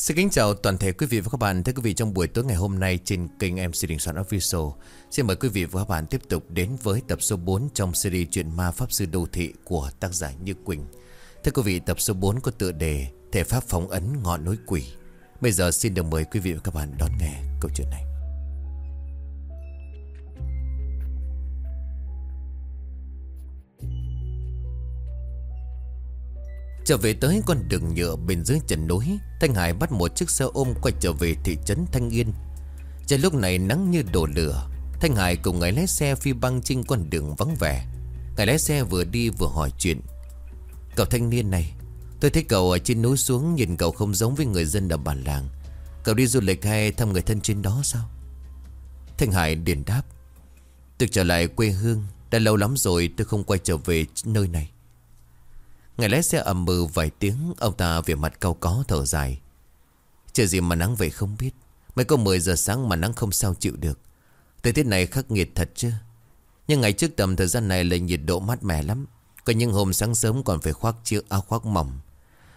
Xin kính chào toàn thể quý vị và các bạn. Thưa quý vị trong buổi tối ngày hôm nay trên kênh MC Đình Soạn Official. Xin mời quý vị và các bạn tiếp tục đến với tập số 4 trong series truyện ma Pháp Sư Đô Thị của tác giả Như Quỳnh. Thưa quý vị, tập số 4 có tựa đề Thể Pháp Phóng Ấn Ngọn Núi Quỷ. Bây giờ xin được mời quý vị và các bạn đón nghe câu chuyện này. Trở về tới con đường nhựa bên dưới chân núi, Thanh Hải bắt một chiếc xe ôm quay trở về thị trấn Thanh Yên. Trời lúc này nắng như đổ lửa, Thanh Hải cùng người lái xe phi băng trên con đường vắng vẻ. Người lái xe vừa đi vừa hỏi chuyện. Cậu thanh niên này, Tôi thấy cậu ở trên núi xuống Nhìn cậu không giống với người dân ở bản làng. Cậu đi du lịch hay thăm người thân trên đó sao? Thanh Hải điền đáp. Tôi trở lại quê hương, Đã lâu lắm rồi tôi không quay trở về nơi này. Ngày lái xe ầm mừ vài tiếng, Ông ta về mặt cau có thở dài. Trời gì mà nắng vậy không biết. Mới có 10 giờ sáng mà nắng không sao chịu được. Thời tiết này khắc nghiệt thật chứ. Nhưng ngày trước tầm thời gian này là nhiệt độ mát mẻ lắm. Có những hôm sáng sớm còn phải khoác chiếc áo khoác mỏng.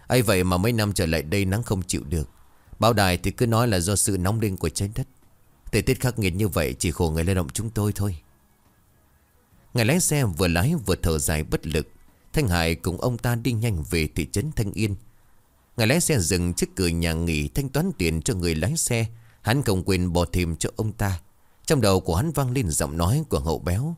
Ấy vậy mà mấy năm trở lại đây nắng không chịu được. Báo đài thì cứ nói là do sự nóng lên của trái đất. Thời tiết khắc nghiệt như vậy chỉ khổ người lao động chúng tôi thôi. Ngày lái xe vừa lái vừa thở dài bất lực. Thanh Hải cùng ông ta đi nhanh về thị trấn Thanh Yên. Ngài lái xe dừng trước cửa nhà nghỉ thanh toán tiền cho người lái xe. Hắn không quên bỏ thêm cho ông ta. Trong đầu của hắn vang lên giọng nói của hậu béo.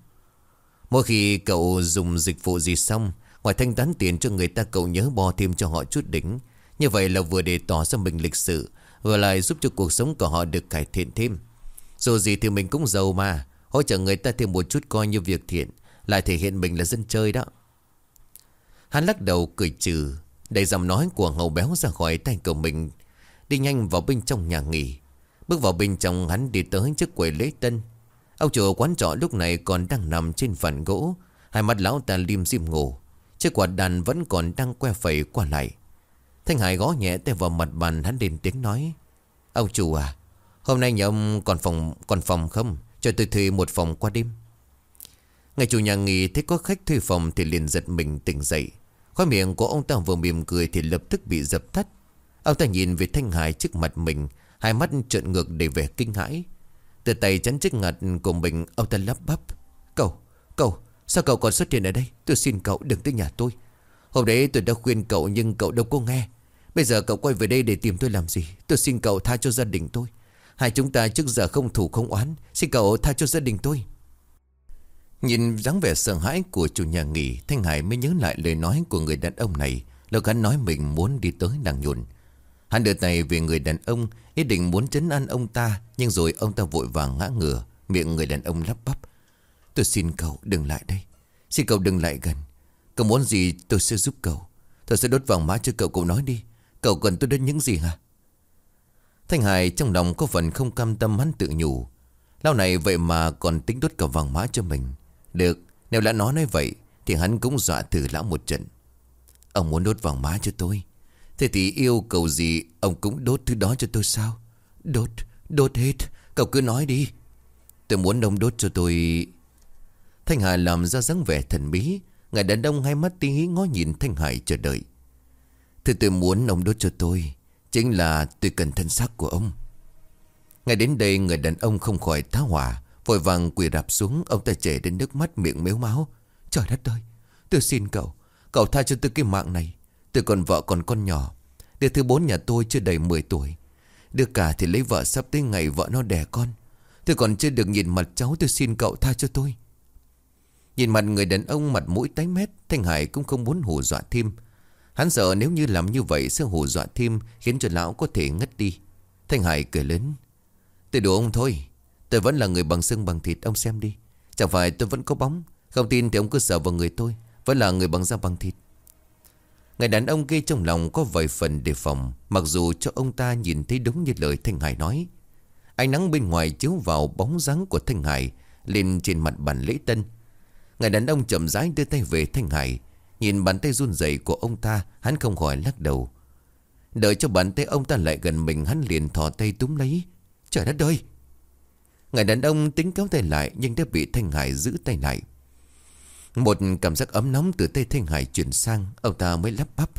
Mỗi khi cậu dùng dịch vụ gì xong, ngoài thanh toán tiền cho người ta cậu nhớ bỏ thêm cho họ chút đỉnh. Như vậy là vừa để tỏ ra mình lịch sự, vừa lại giúp cho cuộc sống của họ được cải thiện thêm. Dù gì thì mình cũng giàu mà, hỗ trợ người ta thêm một chút coi như việc thiện, lại thể hiện mình là dân chơi đó. Hắn lắc đầu cười trừ, Đẩy giọng nói của hầu béo ra khỏi tay của mình, Đi nhanh vào bên trong nhà nghỉ. Bước vào bên trong, hắn đi tới trước quầy lễ tân. Ông chủ quán trọ lúc này còn đang nằm trên phần gỗ, Hai mắt lão ta lim dim ngủ, Chiếc quạt đàn vẫn còn đang que phẩy qua lại. Thanh Hải gõ nhẹ tay vào mặt bàn, hắn lên tiếng nói, Ông chủ à Hôm nay nhà ông còn phòng còn phòng không? Cho tôi thuê một phòng qua đêm. Ngày chủ nhà nghỉ thấy có khách thuê phòng Thì liền giật mình tỉnh dậy. Khói miệng của ông ta vừa mỉm cười Thì lập tức bị dập tắt. Ông ta nhìn về Thanh Hải trước mặt mình Hai mắt trợn ngược để vẻ kinh hãi. Từ tay chắn trước ngặt của mình Ông ta lắp bắp. Cậu, cậu, sao cậu còn xuất hiện ở đây? Tôi xin cậu đừng tới nhà tôi. Hôm đấy tôi đã khuyên cậu nhưng cậu đâu có nghe. Bây giờ cậu quay về đây để tìm tôi làm gì? Tôi xin cậu tha cho gia đình tôi. Hai chúng ta trước giờ không thủ không oán. Xin cậu tha cho gia đình tôi. Nhìn dáng vẻ sợ hãi của chủ nhà nghỉ, Thanh Hải mới nhớ lại lời nói của người đàn ông này. Lúc hắn nói mình muốn đi tới nàng nhuồn Hắn đưa tay về người đàn ông, Ý định muốn chấn an ông ta, Nhưng rồi ông ta vội vàng ngã ngửa, Miệng người đàn ông lắp bắp. Tôi xin cậu đừng lại đây. Xin cậu đừng lại gần. Cậu muốn gì tôi sẽ giúp cậu. Tôi sẽ đốt vàng mã cho cậu cậu nói đi. Cậu cần tôi đến những gì hả? Thanh Hải trong lòng có phần không cam tâm, hắn tự nhủ. Lao này vậy mà còn tính đốt cả vàng mã cho mình được Nếu đã nói nói vậy Thì hắn cũng dọa thử lão một trận. Ông muốn đốt vàng má cho tôi. Thế thì yêu cầu gì Ông cũng đốt thứ đó cho tôi sao? Đốt, đốt hết Cậu cứ nói đi. Tôi muốn ông đốt cho tôi. Thanh Hải làm ra dáng vẻ thần bí Ngài đàn ông hai mắt tí ngó nhìn Thanh Hải chờ đợi. Thì tôi muốn ông đốt cho tôi Chính là tôi cần thân xác của ông. Ngay đến đây người đàn ông không khỏi tháo hỏa Vội vàng quỳ đạp xuống, Ông ta chảy đến nước mắt miệng mếu máu. Trời đất ơi, Tôi xin cậu Cậu tha cho tôi cái mạng này. Tôi còn vợ còn con nhỏ. Đứa thứ bốn nhà tôi chưa đầy 10 tuổi. Đứa cả thì lấy vợ sắp tới ngày vợ nó đẻ con. Tôi còn chưa được nhìn mặt cháu, Tôi xin cậu tha cho tôi. Nhìn mặt người đàn ông mặt mũi tái mét, Thanh Hải cũng không muốn hù dọa thêm. Hắn sợ nếu như làm như vậy Sẽ hù dọa thêm, Khiến cho lão có thể ngất đi. Thanh Hải cười lớn. Tôi đùa ông thôi. Tôi vẫn là người bằng xương bằng thịt, Ông xem đi. Chẳng phải tôi vẫn có bóng. Không tin thì ông cứ sợ vào người tôi. Vẫn là người bằng da bằng thịt. Người đàn ông kia trong lòng có vài phần đề phòng, Mặc dù cho ông ta nhìn thấy đúng như lời Thanh Hải nói. Ánh nắng bên ngoài chiếu vào bóng dáng của Thanh Hải Lên trên mặt bàn lễ tân. Người đàn ông chậm rãi đưa tay về Thanh Hải, Nhìn bàn tay run rẩy của ông ta, Hắn không khỏi lắc đầu. Đợi cho bàn tay ông ta lại gần mình, Hắn liền thò tay túm lấy. Trời đất ơi! Người đàn ông tính kéo tay lại Nhưng đã bị Thanh Hải giữ tay lại. Một cảm giác ấm nóng từ tay Thanh Hải chuyển sang Ông ta mới lắp bắp.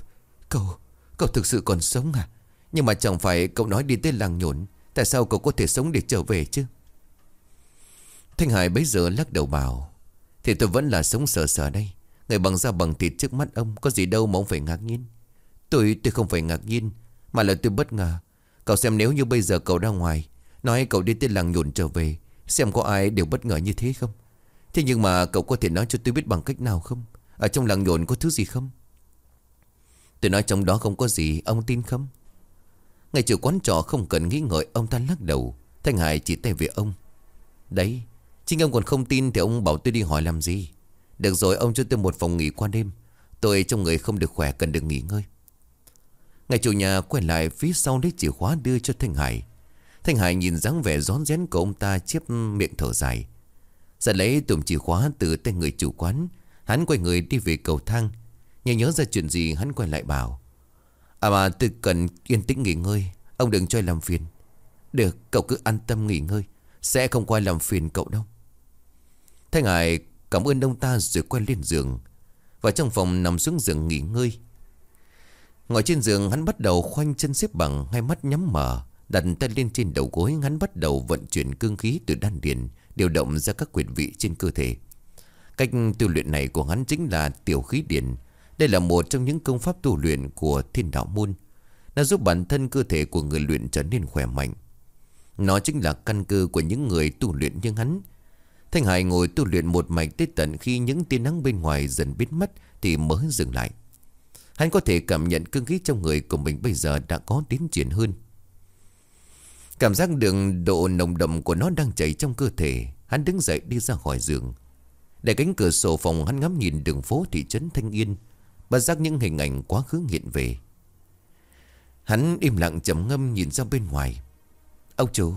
Cậu, cậu thực sự còn sống à? Nhưng mà chẳng phải cậu nói đi tới làng nhổn Tại sao cậu có thể sống để trở về chứ? Thanh Hải bấy giờ lắc đầu bảo Thì tôi vẫn là sống sờ sờ đây. Người bằng da bằng thịt trước mắt ông Có gì đâu mà ông phải ngạc nhiên. Tôi tôi không phải ngạc nhiên Mà là tôi bất ngờ. Cậu xem nếu như bây giờ cậu ra ngoài Nói cậu đi tới làng nhộn trở về, Xem có ai đều bất ngờ như thế không? Thế nhưng mà cậu có thể nói cho tôi biết bằng cách nào không? Ở trong làng nhộn có thứ gì không? Tôi nói trong đó không có gì, Ông tin không? Ngày chủ quán trọ không cần nghĩ ngợi, Ông ta lắc đầu. Thanh Hải chỉ tay về ông. Đấy, Chính ông còn không tin thì ông bảo tôi đi hỏi làm gì? Được rồi, ông cho tôi một phòng nghỉ qua đêm. Tôi trong người không được khỏe cần được nghỉ ngơi. Ngày chủ nhà quay lại, phía sau lấy chìa khóa đưa cho Thanh Hải. Thanh Hải nhìn dáng vẻ rón rén của ông ta chiếc miệng thở dài. Dạ Giật lấy tùm chìa khóa từ tay người chủ quán, Hắn quay người đi về cầu thang. Nhớ nhớ ra chuyện gì, hắn quay lại bảo À mà tôi cần yên tĩnh nghỉ ngơi, Ông đừng cho làm phiền. Được, cậu cứ an tâm nghỉ ngơi, Sẽ không quay làm phiền cậu đâu. Thanh Hải cảm ơn ông ta rồi quay lên giường Và trong phòng nằm xuống giường nghỉ ngơi. Ngồi trên giường, hắn bắt đầu khoanh chân xếp bằng, Hai mắt nhắm mở Đặt tay lên trên đầu gối, Hắn bắt đầu vận chuyển cương khí từ đan điền, Điều động ra các quyền vị trên cơ thể. Cách tu luyện này của hắn chính là tiểu khí điển Đây là một trong những công pháp tu luyện của thiên đạo môn. Nó giúp bản thân cơ thể của người luyện trở nên khỏe mạnh. Nó chính là căn cơ của những người tu luyện như hắn. Thanh Hải ngồi tu luyện một mạch tới tận khi những tia nắng bên ngoài dần biến mất thì mới dừng lại. Hắn có thể cảm nhận cương khí trong người của mình bây giờ đã có tiến triển hơn. Cảm giác đường độ nồng đậm của nó đang chảy trong cơ thể. Hắn đứng dậy đi ra khỏi giường. Để cánh cửa sổ phòng hắn ngắm nhìn đường phố thị trấn Thanh Yên. Bất giác những hình ảnh quá khứ hiện về. Hắn im lặng trầm ngâm nhìn ra bên ngoài. Ông chủ,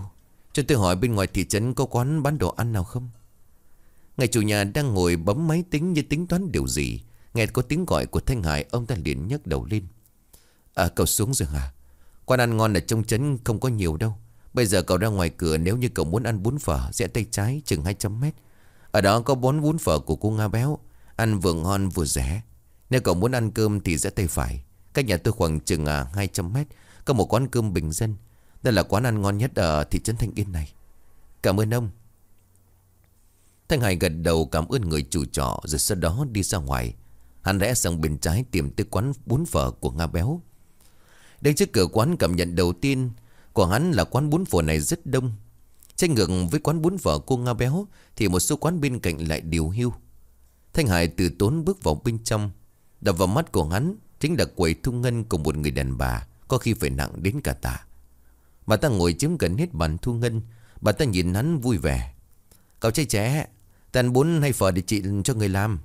cho tôi hỏi bên ngoài thị trấn có quán bán đồ ăn nào không? Ngày chủ nhà đang ngồi bấm máy tính như tính toán điều gì Nghe có tiếng gọi của Thanh Hải Ông ta liền nhấc đầu lên À cậu xuống rồi hả Quán ăn ngon ở trong trấn không có nhiều đâu Bây giờ cậu ra ngoài cửa, nếu như cậu muốn ăn bún phở Rẽ tay trái chừng 200 mét. Ở đó có bón bún phở của cô Nga Béo, Ăn vừa ngon vừa rẻ. Nếu cậu muốn ăn cơm thì rẽ tay phải. Cách nhà tôi khoảng chừng à 200 mét, Có một quán cơm bình dân. Đây là quán ăn ngon nhất ở thị trấn Thanh Yên này. Cảm ơn ông. Thanh Hải gật đầu cảm ơn người chủ trọ, Rồi sau đó đi ra ngoài. Hắn rẽ sang bên trái tìm tới quán bún phở của Nga Béo. Đến trước cửa quán, cảm nhận đầu tiên của hắn là quán bún phở này rất đông. Tranh ngược với quán bún phở cô Nga Béo Thì một số quán bên cạnh lại điều hưu Thanh Hải từ tốn bước vào bên trong, Đập vào mắt của hắn Chính là quầy thu ngân cùng một người đàn bà, Có khi phải nặng đến cả tạ. Bà ta ngồi chiếm gần hết bàn thu ngân, Bà ta nhìn hắn vui vẻ. Cậu trai trẻ, Tàn bún hay phở để chị cho người làm?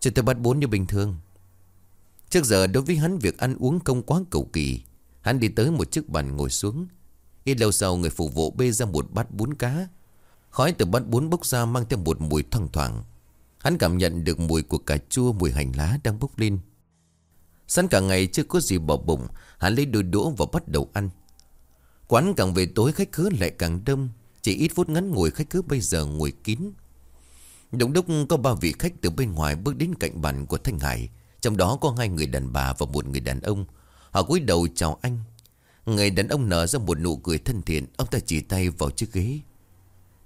Cho tôi bắt bún như bình thường. Trước giờ đối với hắn việc ăn uống không quá cầu kỳ Hắn đi tới một chiếc bàn ngồi xuống. Ít lâu sau người phục vụ bê ra một bát bún cá. Khói từ bát bún bốc ra mang theo một mùi thoang thoảng. Hắn cảm nhận được mùi của cà chua, mùi hành lá đang bốc lên. Sẵn cả ngày chưa có gì bỏ bụng, Hắn lấy đôi đũa và bắt đầu ăn. Quán càng về tối khách khứa lại càng đông, Chỉ ít phút ngắn ngồi khách khứa bây giờ ngồi kín. Đúng lúc có ba vị khách từ bên ngoài bước đến cạnh bàn của Thanh Hải, Trong đó có hai người đàn bà và một người đàn ông. Họ cúi đầu chào anh. Người đàn ông nở ra một nụ cười thân thiện. Ông ta chỉ tay vào chiếc ghế.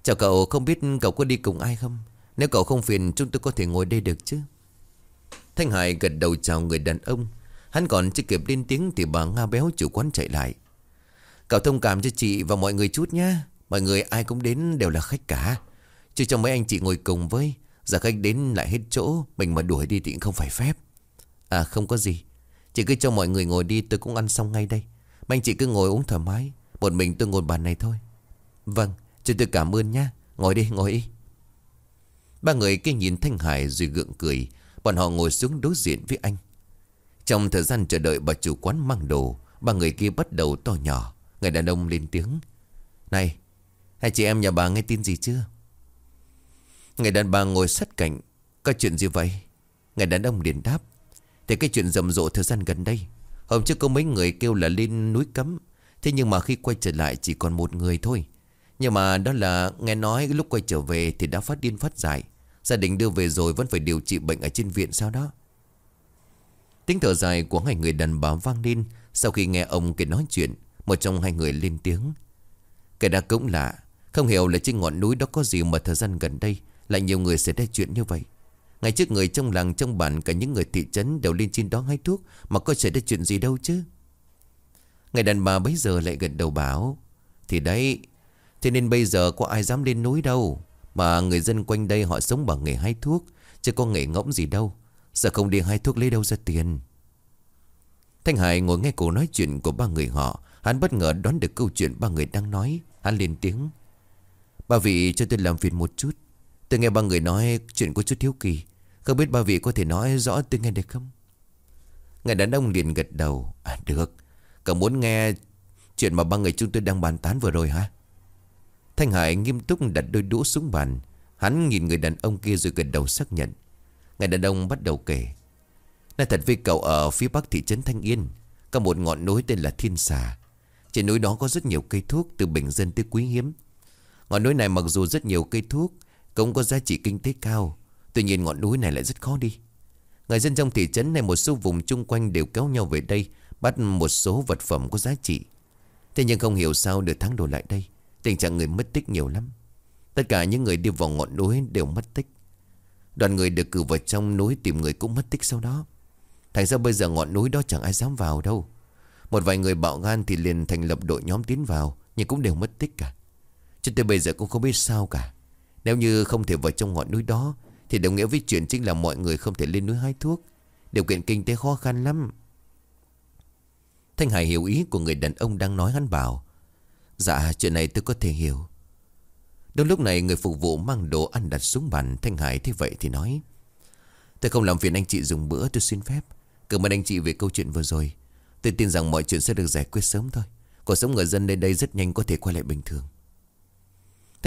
Chào cậu, không biết cậu có đi cùng ai không? Nếu cậu không phiền, chúng tôi có thể ngồi đây được chứ? Thanh Hải gật đầu chào người đàn ông. Hắn còn chưa kịp lên tiếng Thì bà Nga béo chủ quán chạy lại. Cậu thông cảm cho chị và mọi người chút nhé Mọi người ai cũng đến đều là khách cả. Chứ cho mấy anh chị ngồi cùng với, Giờ khách đến lại hết chỗ, Mình mà đuổi đi thì không phải phép. À không có gì. Chỉ cứ cho mọi người ngồi đi, tôi cũng ăn xong ngay đây. Mà anh chị cứ ngồi uống thoải mái. Một mình tôi ngồi bàn này thôi. Vâng cho tôi cảm ơn nha Ngồi đi ngồi đi. Ba người kia nhìn Thanh Hải rồi gượng cười. Bọn họ ngồi xuống đối diện với anh. Trong thời gian chờ đợi bà chủ quán mang đồ, Ba người kia bắt đầu to nhỏ. Người đàn ông lên tiếng. Này, Hai chị em nhà bà nghe tin gì chưa? Người đàn bà ngồi sát cạnh. Có chuyện gì vậy? Người đàn ông liền đáp. Thì cái chuyện rầm rộ thời gian gần đây, Hôm trước có mấy người kêu là lên núi cấm. Thế nhưng mà khi quay trở lại chỉ còn một người thôi. Nhưng mà đó là nghe nói lúc quay trở về thì đã phát điên phát dại. Gia đình đưa về rồi vẫn phải điều trị bệnh ở trên viện sao đó. Tiếng thở dài của hai người đàn bà vang lên Sau khi nghe ông kể nói chuyện. Một trong hai người lên tiếng. Cái đã cũng lạ, Không hiểu là trên ngọn núi đó có gì mà thời gian gần đây Lại nhiều người xảy ra chuyện như vậy. Ngày trước người trong làng, trong bản, Cả những người thị trấn đều lên trên đó hái thuốc. Mà có xảy ra chuyện gì đâu chứ? Ngày đàn bà bấy giờ lại gần đầu bảo, Thì đấy, Thế nên bây giờ có ai dám lên núi đâu. Mà người dân quanh đây họ sống bằng nghề hái thuốc, Chứ có nghề ngỗng gì đâu. Sợ không đi hái thuốc lấy đâu ra tiền. Thanh Hải ngồi nghe cổ nói chuyện của ba người họ. Hắn bất ngờ đoán được câu chuyện ba người đang nói. Hắn lên tiếng, Ba vị cho tôi làm phiền một chút. Tôi nghe ba người nói chuyện có chút thiếu kỳ. Không biết ba vị có thể nói rõ tôi nghe được không? Người đàn ông liền gật đầu. À được. Cậu muốn nghe chuyện mà ba người chúng tôi đang bàn tán vừa rồi hả? Thanh Hải nghiêm túc đặt đôi đũa xuống bàn. Hắn nhìn người đàn ông kia rồi gật đầu xác nhận. Người đàn ông bắt đầu kể. Nói thật với cậu ở phía bắc thị trấn Thanh Yên, Có một ngọn núi tên là Thiên Xà. Trên núi đó có rất nhiều cây thuốc Từ bình dân tới quý hiếm. Ngọn núi này mặc dù rất nhiều cây thuốc cũng có giá trị kinh tế cao. Tuy nhiên ngọn núi này lại rất khó đi. Người dân trong thị trấn này một số vùng chung quanh đều kéo nhau về đây, Bắt một số vật phẩm có giá trị. Thế nhưng không hiểu sao được tháng đổ lại đây. Tình trạng người mất tích nhiều lắm. Tất cả những người đi vào ngọn núi đều mất tích. Đoàn người được cử vào trong núi tìm người cũng mất tích sau đó. Thành ra bây giờ ngọn núi đó chẳng ai dám vào đâu. Một vài người bạo gan thì liền thành lập đội nhóm tiến vào, Nhưng cũng đều mất tích cả. Cho tới bây giờ cũng không biết sao cả. Nếu như không thể vào trong ngọn núi đó, Thì đồng nghĩa với chuyện chính là mọi người không thể lên núi hái thuốc. Điều kiện kinh tế khó khăn lắm. Thanh Hải hiểu ý của người đàn ông đang nói hắn bảo. Dạ chuyện này tôi có thể hiểu. Đúng lúc này người phục vụ mang đồ ăn đặt xuống bàn, Thanh Hải thế vậy thì nói. Tôi không làm phiền anh chị dùng bữa, tôi xin phép. Cảm ơn anh chị về câu chuyện vừa rồi. Tôi tin rằng mọi chuyện sẽ được giải quyết sớm thôi. Cuộc sống người dân nơi đây rất nhanh có thể quay lại bình thường.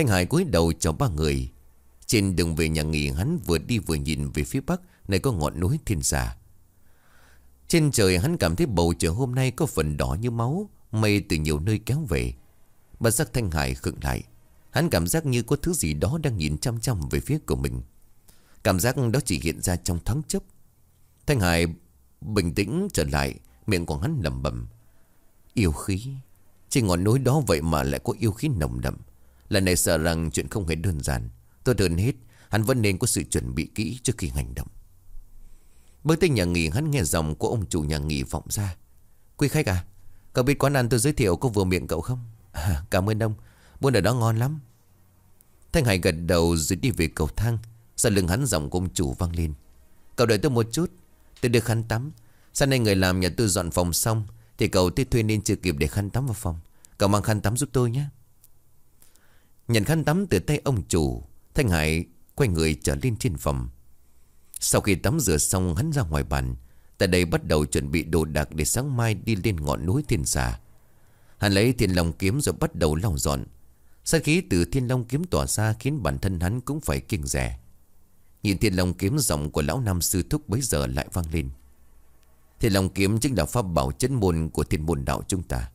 Thanh Hải cúi đầu cho ba người. Trên đường về nhà nghỉ, hắn vừa đi vừa nhìn về phía bắc, Nơi có ngọn núi thiên giả Trên trời hắn cảm thấy bầu trời hôm nay có phần đỏ như máu, Mây từ nhiều nơi kéo về. Bất giác Thanh Hải khựng lại. Hắn cảm giác như có thứ gì đó đang nhìn chăm chăm về phía của mình. Cảm giác đó chỉ hiện ra trong thoáng chốc. Thanh Hải bình tĩnh trở lại, Miệng của hắn lầm bầm Yêu khí. Trên ngọn núi đó vậy mà lại có yêu khí nồng đậm. Lần này sợ rằng chuyện không hề đơn giản. Tôi hơn hết Hắn vẫn nên có sự chuẩn bị kỹ trước khi hành động. Bước tới nhà nghỉ hắn nghe giọng của ông chủ nhà nghỉ vọng ra. Quý khách à Cậu biết quán ăn tôi giới thiệu có vừa miệng cậu không? À, Cảm ơn ông Buôn ở đó ngon lắm. Thanh Hải gật đầu rồi đi về cầu thang. Sau lưng hắn giọng công chủ vang lên. Cậu đợi tôi một chút Tôi được khăn tắm. Sáng nay người làm nhà tôi dọn phòng xong Thì cậu tới thuê nên chưa kịp để khăn tắm vào phòng. Cậu mang khăn tắm giúp tôi nhé. Nhận khăn tắm từ tay ông chủ, Thanh Hải quay người trở lên trên phòng. Sau khi tắm rửa xong, hắn ra ngoài bàn. Tại đây bắt đầu chuẩn bị đồ đạc Để sáng mai đi lên ngọn núi thiên xà. Hắn lấy thiên long kiếm rồi bắt đầu lau dọn. Sát khí từ thiên long kiếm tỏa ra Khiến bản thân hắn cũng phải kinh rẻ Nhìn thiên long kiếm, giọng của lão nam sư thúc bấy giờ lại vang lên. Thiên long kiếm chính là pháp bảo chân môn của thiên môn đạo chúng ta.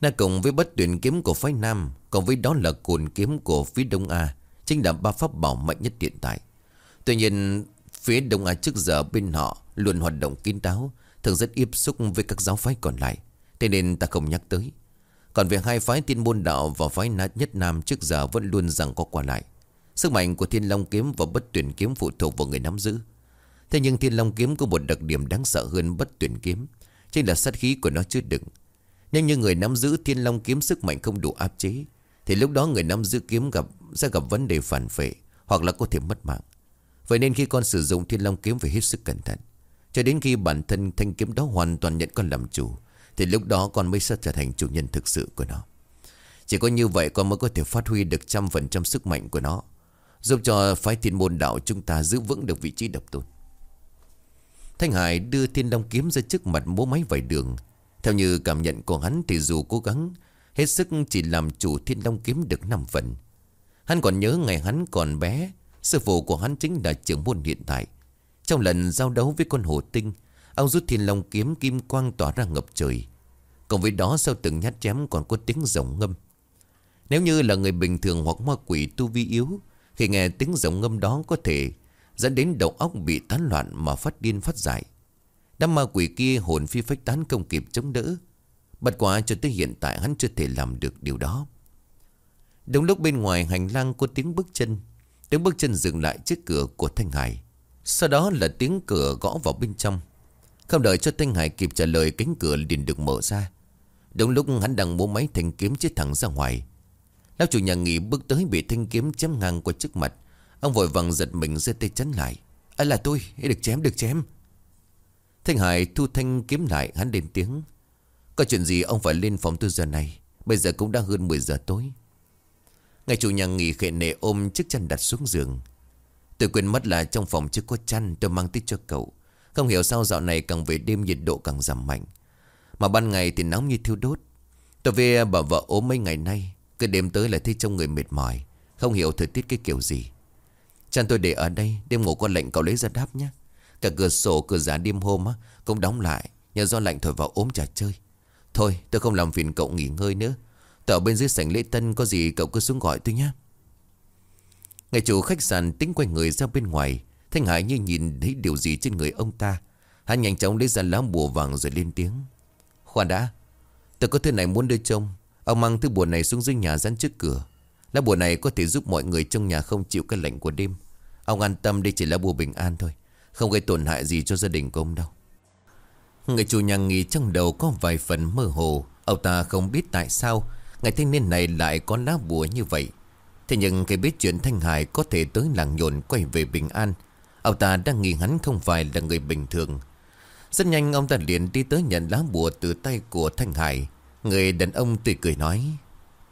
Nó cùng với bất tuyển kiếm của phái nam Còn với đó là cồn kiếm của phía đông A, Chính là ba pháp bảo mạnh nhất hiện tại Tuy nhiên, phía đông A trước giờ bên họ Luôn hoạt động kín đáo, Thường rất tiếp xúc với các giáo phái còn lại, Thế nên ta không nhắc tới còn về hai phái tiên môn đạo và phái nát nhất nam trước giờ vẫn luôn rằng có qua lại. Sức mạnh của thiên long kiếm và bất tuyển kiếm phụ thuộc vào người nắm giữ. Thế nhưng thiên long kiếm có một đặc điểm đáng sợ hơn bất tuyển kiếm. Chính là sát khí của nó chứa đựng nếu như người nắm giữ thiên long kiếm sức mạnh không đủ áp chế. Thì lúc đó người nắm giữ kiếm gặp, sẽ gặp vấn đề phản vệ, hoặc là có thể mất mạng. Vậy nên khi con sử dụng thiên long kiếm phải hết sức cẩn thận. Cho đến khi bản thân thanh kiếm đó hoàn toàn nhận con làm chủ, thì lúc đó con mới sẽ trở thành chủ nhân thực sự của nó Chỉ có như vậy con mới có thể phát huy được trăm phần trăm sức mạnh của nó, Giúp cho phái thiên môn đạo chúng ta giữ vững được vị trí độc tôn Thanh Hải đưa thiên long kiếm ra trước mặt bố máy vài đường theo như cảm nhận của hắn thì dù cố gắng, Hết sức chỉ làm chủ thiên long kiếm được 5 phần. Hắn còn nhớ ngày hắn còn bé, Sư phụ của hắn chính là trưởng môn hiện tại. Trong lần giao đấu với con hồ tinh Ông rút thiên long kiếm kim quang tỏa ra ngập trời. Cộng với đó, sau từng nhát chém còn có tiếng rồng ngâm. Nếu như là người bình thường hoặc ma quỷ tu vi yếu, Khi nghe tiếng rồng ngâm đó có thể Dẫn đến đầu óc bị tán loạn mà phát điên phát dại. Đám ma quỷ kia hồn phi phách tán không kịp chống đỡ. Bất quá cho tới hiện tại hắn chưa thể làm được điều đó. Đúng lúc bên ngoài hành lang có tiếng bước chân. Tiếng bước chân dừng lại trước cửa của Thanh Hải. Sau đó là tiếng cửa gõ vào bên trong. Không đợi cho Thanh Hải kịp trả lời cánh cửa liền được mở ra. Đúng lúc hắn đang múa máy thanh kiếm chết thẳng ra ngoài. Lão chủ nhà nghỉ bước tới bị thanh kiếm chém ngang qua trước mặt. Ông vội vàng giật mình giơ tay chắn lại. À là tôi, được chém, được chém. Thanh Hải thu thanh kiếm lại, hắn lên tiếng. Có chuyện gì ông phải lên phòng tôi giờ này? Bây giờ cũng đã hơn 10 giờ tối. Ngày chủ nhà nghỉ khệ nệ ôm chiếc chăn đặt xuống giường. Tôi quên mất là trong phòng chưa có chăn, Tôi mang tích cho cậu. Không hiểu sao dạo này càng về đêm nhiệt độ càng giảm mạnh. Mà ban ngày thì nóng như thiêu đốt. Tôi về bà vợ ốm mấy ngày nay, Cứ đêm tới lại thấy trong người mệt mỏi. Không hiểu thời tiết cái kiểu gì. Chăn tôi để ở đây, Đêm ngủ có lệnh cậu lấy ra đáp nhé. Cả cửa sổ, cửa giá đêm hôm á, Cũng đóng lại. Nhờ do lạnh thổi vào ốm chả chơi. Thôi, tôi không làm phiền cậu nghỉ ngơi nữa. Tôi ở bên dưới sảnh lễ tân, Có gì cậu cứ xuống gọi tôi nhé. Ngày chủ khách sạn tính quay người ra bên ngoài. Thanh Hải như nhìn thấy điều gì trên người ông ta. Hắn nhanh chóng lấy ra lá bùa vàng rồi lên tiếng. Khoan đã Tôi có thứ này muốn đưa trông Ông. Mang thứ bùa này xuống dưới nhà dán trước cửa. Lá bùa này có thể giúp mọi người trong nhà không chịu cái lạnh của đêm. Ông an tâm đây chỉ là bùa bình an thôi. Không gây tổn hại gì cho gia đình của ông đâu. Người chủ nhà nghỉ trong đầu có vài phần mơ hồ. Ông ta không biết tại sao Ngày thanh niên này lại có lá bùa như vậy. Thế nhưng khi biết chuyện Thanh Hải có thể tới làng nhộn quay về bình an, Ông ta đang nghi hắn không phải là người bình thường. Rất nhanh ông ta liền đi tới nhận lá bùa từ tay của Thanh Hải. Người đàn ông tươi cười nói,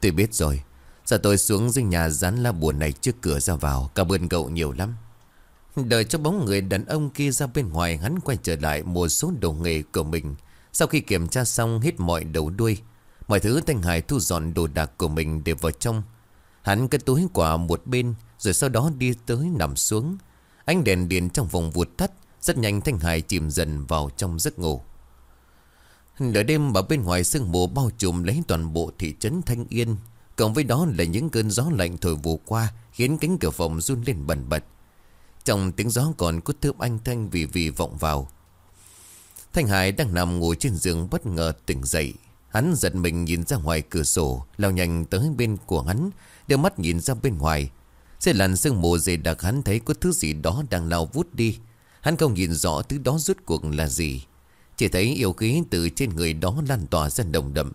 Tôi biết rồi. Giờ tôi xuống dưới nhà dán lá bùa này trước cửa ra vào. Cảm ơn cậu nhiều lắm. Đợi cho bóng người đàn ông kia ra bên ngoài, Hắn quay trở lại một số đồ nghề của mình. Sau khi kiểm tra xong hết mọi đầu đuôi, Mọi thứ Thanh Hải thu dọn đồ đạc của mình để vào trong. Hắn cất túi quả một bên, Rồi sau đó đi tới nằm xuống. Ánh đèn điện trong vòng vụt tắt, Rất nhanh Thanh Hải chìm dần vào trong giấc ngủ. Nửa đêm ở bên ngoài sương mù bao trùm lấy toàn bộ thị trấn Thanh Yên. Cộng với đó là những cơn gió lạnh thổi vụ qua, Khiến cánh cửa phòng run lên bần bật. Trong tiếng gió còn có thơm anh thanh vì vì vọng vào. Thanh Hải đang nằm ngồi trên giường bất ngờ tỉnh dậy. Hắn giật mình nhìn ra ngoài cửa sổ, Lao nhanh tới bên của hắn, Đưa mắt nhìn ra bên ngoài. Xe làn sương mù dày đặc, hắn thấy có thứ gì đó đang lao vút đi. Hắn không nhìn rõ thứ đó rốt cuộc là gì. Chỉ thấy yêu khí từ trên người đó lan tỏa ra đồng đậm.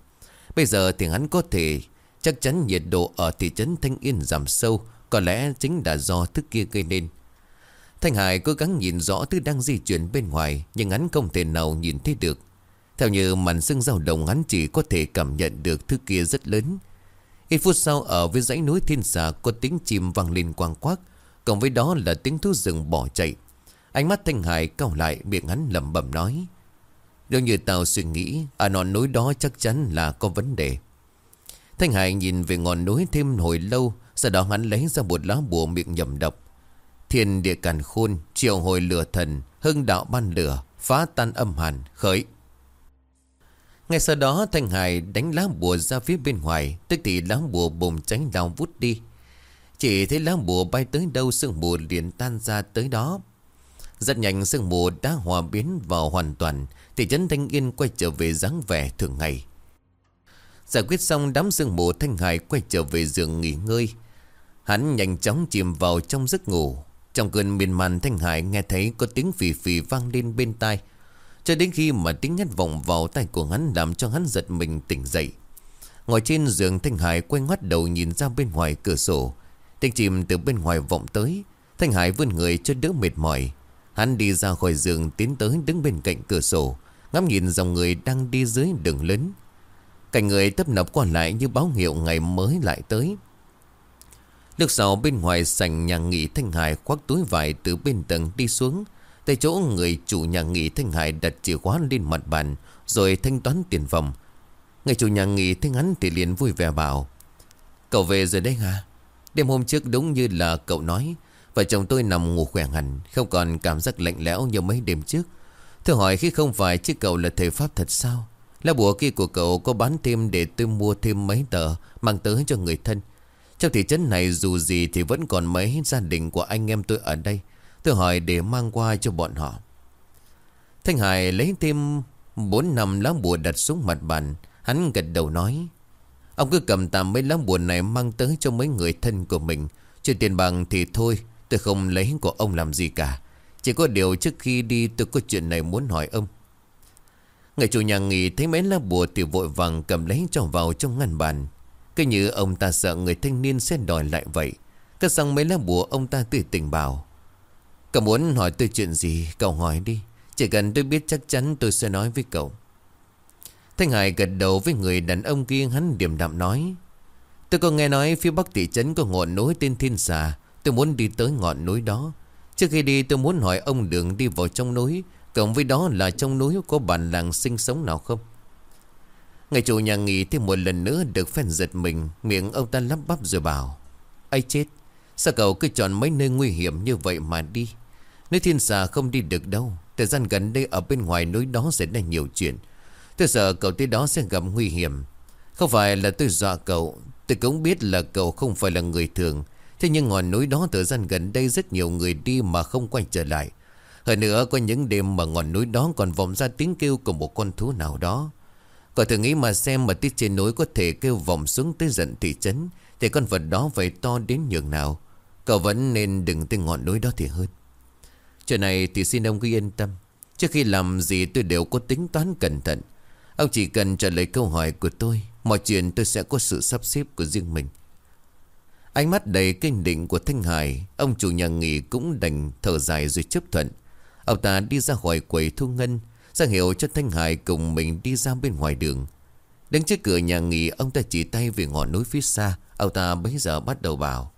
Bây giờ thì hắn có thể, Chắc chắn nhiệt độ ở thị trấn Thanh Yên giảm sâu, Có lẽ chính là do thứ kia gây nên. Thanh Hải cố gắng nhìn rõ thứ đang di chuyển bên ngoài, Nhưng hắn không thể nào nhìn thấy được. Theo như màn sương dao động, hắn chỉ có thể cảm nhận được thứ kia rất lớn. Ít phút sau, ở với dãy núi thiên xà, có tiếng chim vang lên quang quác Cộng với đó là tiếng thú rừng bỏ chạy. Ánh mắt Thanh Hải cau lại, miệng hắn lẩm bẩm nói Đương như tao suy nghĩ Ở ngọn núi đó chắc chắn là có vấn đề. Thanh Hải nhìn về ngọn núi thêm hồi lâu, Sau đó hắn lấy ra một lá bùa miệng nhầm độc Thiên địa càn khôn, Triệu hồi lửa thần, Hưng đạo ban lửa, Phá tan âm hàn, Khởi. Ngay sau đó, Thanh Hải đánh lá bùa ra phía bên ngoài, Tức thì lá bùa bùng tránh lao vút đi. Chỉ thấy lá bùa bay tới đâu, Sương mù liền tan ra tới đó. Rất nhanh, sương mù đã hòa biến vào hoàn toàn Thị trấn Thanh Yên quay trở về dáng vẻ thường ngày. Giải quyết xong, đám sương mù Thanh Hải quay trở về giường nghỉ ngơi. Hắn nhanh chóng chìm vào trong giấc ngủ. Trong cơn miền màn Thanh Hải nghe thấy có tiếng phì phì vang lên bên tai. Cho đến khi mà tiếng nhát vọng vào tay của hắn Làm cho hắn giật mình tỉnh dậy. Ngồi trên giường, Thanh Hải quay ngoắt đầu nhìn ra bên ngoài cửa sổ. Tiếng chìm từ bên ngoài vọng tới. Thanh Hải vươn người cho đỡ mệt mỏi. Hắn đi ra khỏi giường, tiến tới đứng bên cạnh cửa sổ, Ngắm nhìn dòng người đang đi dưới đường lớn. Cảnh người tấp nập qua lại như báo hiệu ngày mới lại tới. Lúc sau bên ngoài sảnh nhà nghỉ Thanh Hải khoác túi vải từ bên tầng đi xuống. Tại chỗ người chủ nhà nghỉ Thanh Hải đặt chìa khóa lên mặt bàn, Rồi thanh toán tiền phòng Người chủ nhà nghỉ thấy hắn thì liền vui vẻ bảo, Cậu về rồi đấy hả? Đêm hôm trước đúng như là cậu nói, Vợ chồng tôi nằm ngủ khỏe hẳn, Không còn cảm giác lạnh lẽo như mấy đêm trước. Thưa hỏi khi không phải chứ cậu là thầy Pháp thật sao? Lá bùa kia của cậu có bán thêm để tôi mua thêm mấy tờ, Mang tới cho người thân. Trong thị trấn này dù gì thì vẫn còn mấy gia đình của anh em tôi ở đây. Tôi hỏi để mang qua cho bọn họ. Thanh Hải lấy thêm bốn năm lá bùa đặt xuống mặt bàn. Hắn gật đầu nói, Ông cứ cầm tạm mấy lá bùa này mang tới cho mấy người thân của mình. Chuyện tiền bằng thì thôi, Tôi không lấy của ông làm gì cả. Chỉ có điều trước khi đi tôi có chuyện này muốn hỏi ông. Người chủ nhà nghỉ thấy mấy lá bùa thì vội vàng cầm lấy cho vào trong ngăn bàn. Cứ như ông ta sợ người thanh niên sẽ đòi lại vậy. Cất xong mấy lá bùa ông ta tươi tỉnh bảo. Cậu muốn hỏi tôi chuyện gì, Cậu hỏi đi. Chỉ cần tôi biết chắc chắn tôi sẽ nói với cậu. Thanh Hải gật đầu với người đàn ông kia, hắn điềm đạm nói. Tôi có nghe nói phía bắc thị trấn có ngọn núi tên Thiên Xà. Tôi muốn đi tới ngọn núi đó. Trước khi đi, tôi muốn hỏi ông đường đi vào trong núi. Cộng với đó là trong núi có bản làng sinh sống nào không? Người chủ nhà nghỉ thêm một lần nữa được phen giật mình, Miệng ông ta lắp bắp rồi bảo ấy chết? Sao cậu cứ chọn mấy nơi nguy hiểm như vậy mà đi? Nơi thiên xà không đi được đâu. Thời gian gần đây ở bên ngoài núi đó sẽ ra nhiều chuyện. Tôi sợ cậu tới đó sẽ gặp nguy hiểm. Không phải là tôi dọa cậu, Tôi cũng biết là cậu không phải là người thường. Thế nhưng ngọn núi đó thời gian gần đây rất nhiều người đi mà không quay trở lại. Hơn nữa có những đêm mà ngọn núi đó còn vọng ra tiếng kêu của một con thú nào đó. Cậu thử nghĩ mà xem mà tiết trên núi có thể kêu vọng xuống tới giận thị trấn, Thì con vật đó phải to đến nhường nào. Cậu vẫn nên đừng tới ngọn núi đó thì hơn. Chuyện này thì xin ông cứ yên tâm. Trước khi làm gì tôi đều có tính toán cẩn thận. Ông chỉ cần trả lời câu hỏi của tôi, Mọi chuyện tôi sẽ có sự sắp xếp của riêng mình. Ánh mắt đầy kinh định của Thanh Hải, Ông chủ nhà nghỉ cũng đành thở dài rồi chấp thuận. Ông ta đi ra khỏi quầy thu ngân ra hiệu cho Thanh Hải cùng mình đi ra bên ngoài đường. Đứng trước cửa nhà nghỉ, Ông ta chỉ tay về ngọn núi phía xa. Ông ta bấy giờ bắt đầu bảo,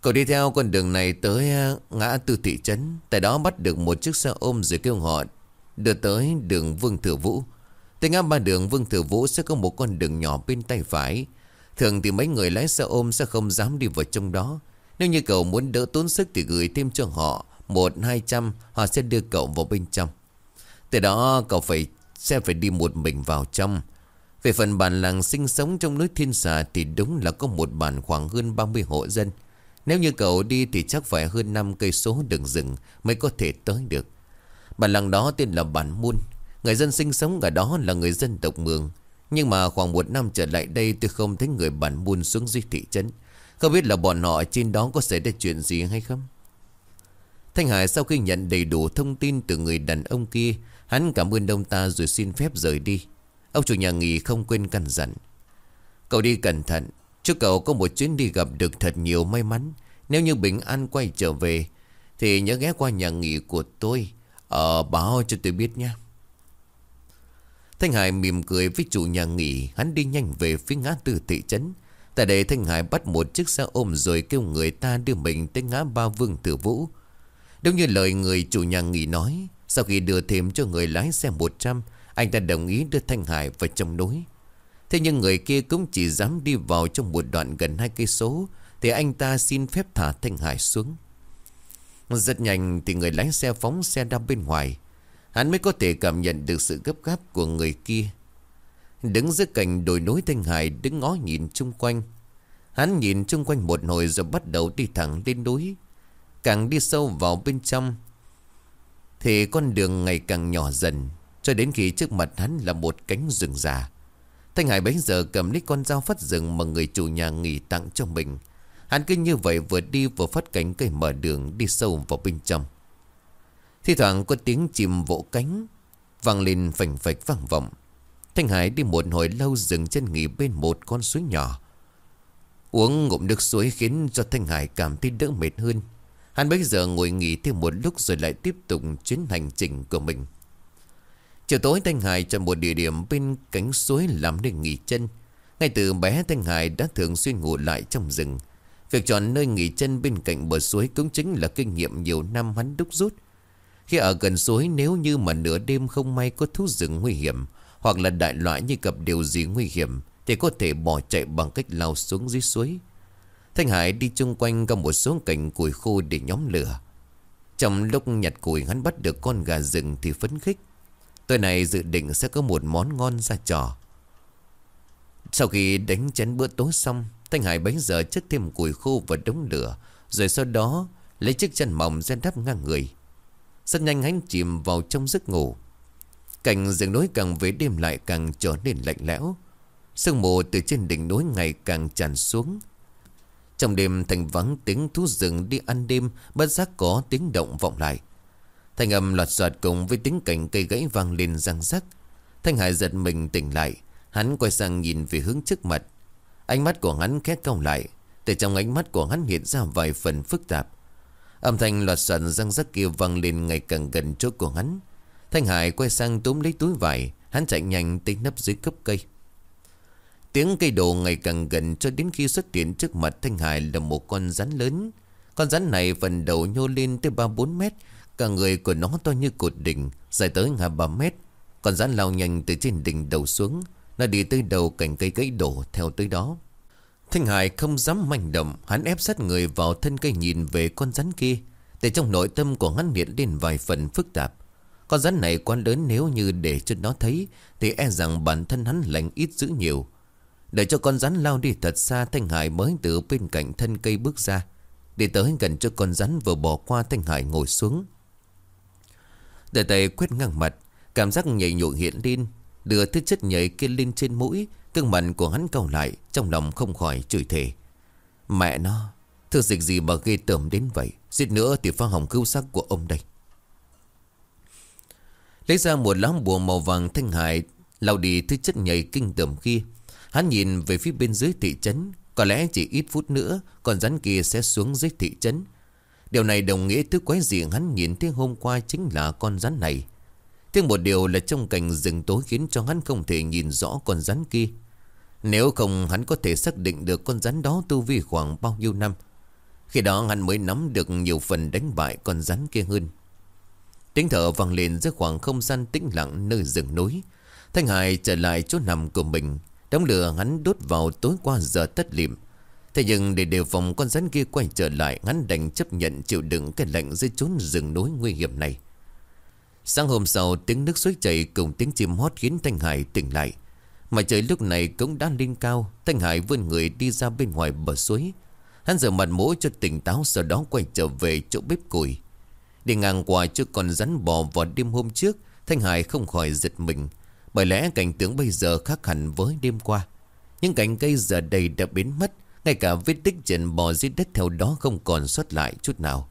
Cậu đi theo con đường này tới à, ngã tư thị trấn. Tại đó bắt được một chiếc xe ôm rồi kêu họ Đưa tới đường Vương Thừa Vũ. Tới ngã ba đường Vương Thừa Vũ sẽ có một con đường nhỏ bên tay phải. Thường thì mấy người lái xe ôm sẽ không dám đi vào trong đó. Nếu như cậu muốn đỡ tốn sức thì gửi thêm cho họ Một hai trăm, Họ sẽ đưa cậu vào bên trong. Từ đó, cậu phải, sẽ phải đi một mình vào trong. Về phần bản làng sinh sống trong núi Thiên Xà Thì đúng là có một bản khoảng hơn 30 hộ dân. Nếu như cậu đi thì chắc phải hơn 5 cây số đường rừng Mới có thể tới được. Bản làng đó tên là Bản Muôn Người dân sinh sống ở đó là người dân tộc Mường. Nhưng mà khoảng một năm trở lại đây tôi không thấy người bản muôn xuống dưới thị trấn. Không biết là bọn họ trên đó có xảy ra chuyện gì hay không? Thanh Hải sau khi nhận đầy đủ thông tin từ người đàn ông kia Hắn cảm ơn ông ta rồi xin phép rời đi. Ông chủ nhà nghỉ không quên căn dặn. Cậu đi cẩn thận, Chúc cậu có một chuyến đi gặp được thật nhiều may mắn. Nếu như bình an quay trở về, Thì nhớ ghé qua nhà nghỉ của tôi. Ờ báo cho tôi biết nha Thanh Hải mỉm cười với chủ nhà nghỉ. Hắn đi nhanh về phía ngã tư thị trấn. Tại đây Thanh Hải bắt một chiếc xe ôm Rồi kêu người ta đưa mình tới ngã ba vương tử vũ. Đúng như lời người chủ nhà nghỉ nói sau khi đưa thêm cho người lái xe 100 Anh ta đồng ý đưa Thanh Hải vào trong núi. Thế nhưng người kia cũng chỉ dám đi vào trong một đoạn gần hai cây số, Thì anh ta xin phép thả Thanh Hải xuống. Rất nhanh thì người lái xe phóng xe ra bên ngoài. Hắn mới có thể cảm nhận được sự gấp gáp của người kia. Đứng giữa cạnh đồi núi, Thanh Hải Đứng ngó nhìn chung quanh. Hắn nhìn chung quanh một hồi rồi bắt đầu đi thẳng lên núi. Càng đi sâu vào bên trong thì con đường ngày càng nhỏ dần, Cho đến khi trước mặt hắn là một cánh rừng già. Thanh Hải bấy giờ cầm lấy con dao phát rừng Mà người chủ nhà nghỉ tặng cho mình. Hắn cứ như vậy vừa đi vừa phát cánh cây mở đường Đi sâu vào bên trong. Thì thoảng có tiếng chim vỗ cánh, Vang lên phành phạch vang vọng. Thanh Hải đi một hồi lâu dừng chân nghỉ bên một con suối nhỏ. Uống ngụm nước suối khiến cho Thanh Hải cảm thấy đỡ mệt hơn. Hắn bây giờ ngồi nghỉ thêm một lúc rồi lại tiếp tục chuyến hành trình của mình. Chiều tối Thanh Hải chọn một địa điểm bên cánh suối làm nơi nghỉ chân. Ngay từ bé Thanh Hải đã thường xuyên ngủ lại trong rừng. Việc chọn nơi nghỉ chân bên cạnh bờ suối cũng chính là kinh nghiệm nhiều năm hắn đúc rút. Khi ở gần suối, nếu như mà nửa đêm không may có thú rừng nguy hiểm, Hoặc là đại loại như gặp điều gì nguy hiểm, Thì có thể bỏ chạy bằng cách lao xuống dưới suối. Thanh Hải đi chung quanh gặp một số cành củi khô để nhóm lửa. Trong lúc nhặt củi hắn bắt được con gà rừng thì phấn khích. Tối nay dự định sẽ có một món ngon ra trò. Sau khi đánh chén bữa tối xong, Thanh Hải bấy giờ chất thêm củi khô và đống lửa, Rồi sau đó lấy chiếc chân mỏng ra đắp ngang người. Rất nhanh hắn chìm vào trong giấc ngủ. Cảnh rừng núi càng về đêm lại càng trở nên lạnh lẽo. Sương mù từ trên đỉnh núi ngày càng tràn xuống. Trong đêm thành vắng tiếng thú rừng đi ăn đêm, Bất giác có tiếng động vọng lại. Thanh âm loạt soạt cùng với tiếng cảnh cây gãy vang lên răng rắc. Thanh Hải giật mình tỉnh lại, Hắn quay sang nhìn về hướng trước mặt. Ánh mắt của hắn khét cong lại Từ trong ánh mắt của hắn hiện ra vài phần phức tạp. Âm thanh loạt soạt răng rắc kia vang lên ngày càng gần chỗ của hắn. Thanh Hải quay sang túm lấy túi vải, Hắn chạy nhanh tới nấp dưới cấp cây. Tiếng cây đồ ngày càng gần cho đến khi xuất hiện trước mặt Thanh Hải là một con rắn lớn. Con rắn này phần đầu nhô lên tới 3-4 mét. Cả người của nó to như cột đỉnh, dài tới ngã 3 mét. Con rắn lao nhanh từ trên đỉnh đầu xuống. Nó đi tới đầu cành cây gãy đổ theo tới đó. Thanh Hải không dám manh động, hắn ép sát người vào thân cây nhìn về con rắn kia. Để trong nội tâm của hắn hiện lên vài phần phức tạp. Con rắn này quá lớn nếu như để cho nó thấy Thì e rằng bản thân hắn lành ít dữ nhiều để cho con rắn lao đi thật xa, Thanh Hải mới từ bên cạnh thân cây bước ra. Đi tới gần cho con rắn vừa bỏ qua, Thanh Hải ngồi xuống. Để tay quét ngang mặt, Cảm giác nhảy nhụa hiện lên, Đưa thứ chất nhảy kia lên trên mũi Cưng mặt của hắn cầu lại, Trong lòng không khỏi chửi thề. Mẹ nó, Thứ dịch gì mà ghê tởm đến vậy? Giết nữa thì phá hỏng cứu sắc của ông đây. Lấy ra một lá bùa màu vàng, thanh hải lau đi thứ chất nhảy kinh tởm kia Hắn nhìn về phía bên dưới thị trấn, Có lẽ chỉ ít phút nữa, Con rắn kia sẽ xuống dưới thị trấn. Điều này đồng nghĩa thứ quái gì hắn nhìn thấy hôm qua chính là con rắn này. Thêm một điều là trong cảnh rừng tối khiến cho hắn không thể nhìn rõ con rắn kia. Nếu không, hắn có thể xác định được con rắn đó tu vi khoảng bao nhiêu năm. Khi đó hắn mới nắm được nhiều phần đánh bại con rắn kia hơn. Tiếng thở vang lên giữa khoảng không gian tĩnh lặng nơi rừng núi. Thanh Hải trở lại chỗ nằm của mình. Đống lửa hắn đốt vào tối qua giờ tất liệm Thế nhưng để đề phòng con rắn kia quay trở lại, Hắn đành chấp nhận chịu đựng cái lạnh dưới chốn rừng núi nguy hiểm này. Sáng hôm sau, tiếng nước suối chảy cùng tiếng chim hót khiến Thanh Hải tỉnh lại. Mà trời lúc này cũng đã lên cao, Thanh Hải vươn người đi ra bên ngoài bờ suối. Hắn rửa mặt mũi cho tỉnh táo, Sau đó quay trở về chỗ bếp củi. Đi ngang qua trước con rắn bò vào đêm hôm trước, Thanh Hải không khỏi giật mình bởi lẽ cảnh tướng bây giờ khác hẳn với đêm qua. Những cành cây giờ đây đã biến mất, Ngay cả vết tích trần bò dưới đất theo đó không còn xuất lại chút nào.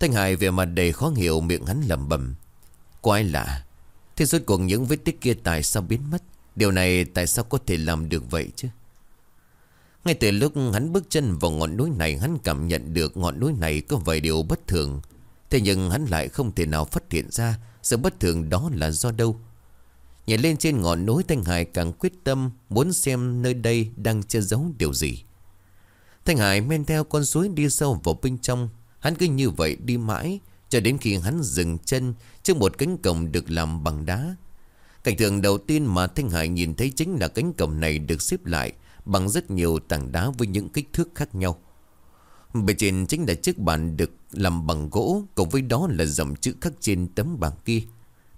Thanh Hải về mặt đầy khó hiểu, miệng hắn lầm bầm Quái lạ. Thế suốt cuộc những vết tích kia tại sao biến mất? Điều này tại sao có thể làm được vậy chứ? Ngay từ lúc hắn bước chân vào ngọn núi này, Hắn cảm nhận được ngọn núi này có vài điều bất thường. Thế nhưng hắn lại không thể nào phát hiện ra Sự bất thường đó là do đâu. Nhảy lên trên ngọn núi Thanh Hải càng quyết tâm Muốn xem nơi đây đang che giấu điều gì. Thanh Hải men theo con suối đi sâu vào bên trong. Hắn cứ như vậy đi mãi, Cho đến khi hắn dừng chân Trước một cánh cổng được làm bằng đá. Cảnh tượng đầu tiên mà Thanh Hải nhìn thấy chính là cánh cổng này được xếp lại Bằng rất nhiều tảng đá với những kích thước khác nhau. Bề trên chính là chiếc bàn được làm bằng gỗ Cùng với đó là dòng chữ khắc trên tấm bảng kia.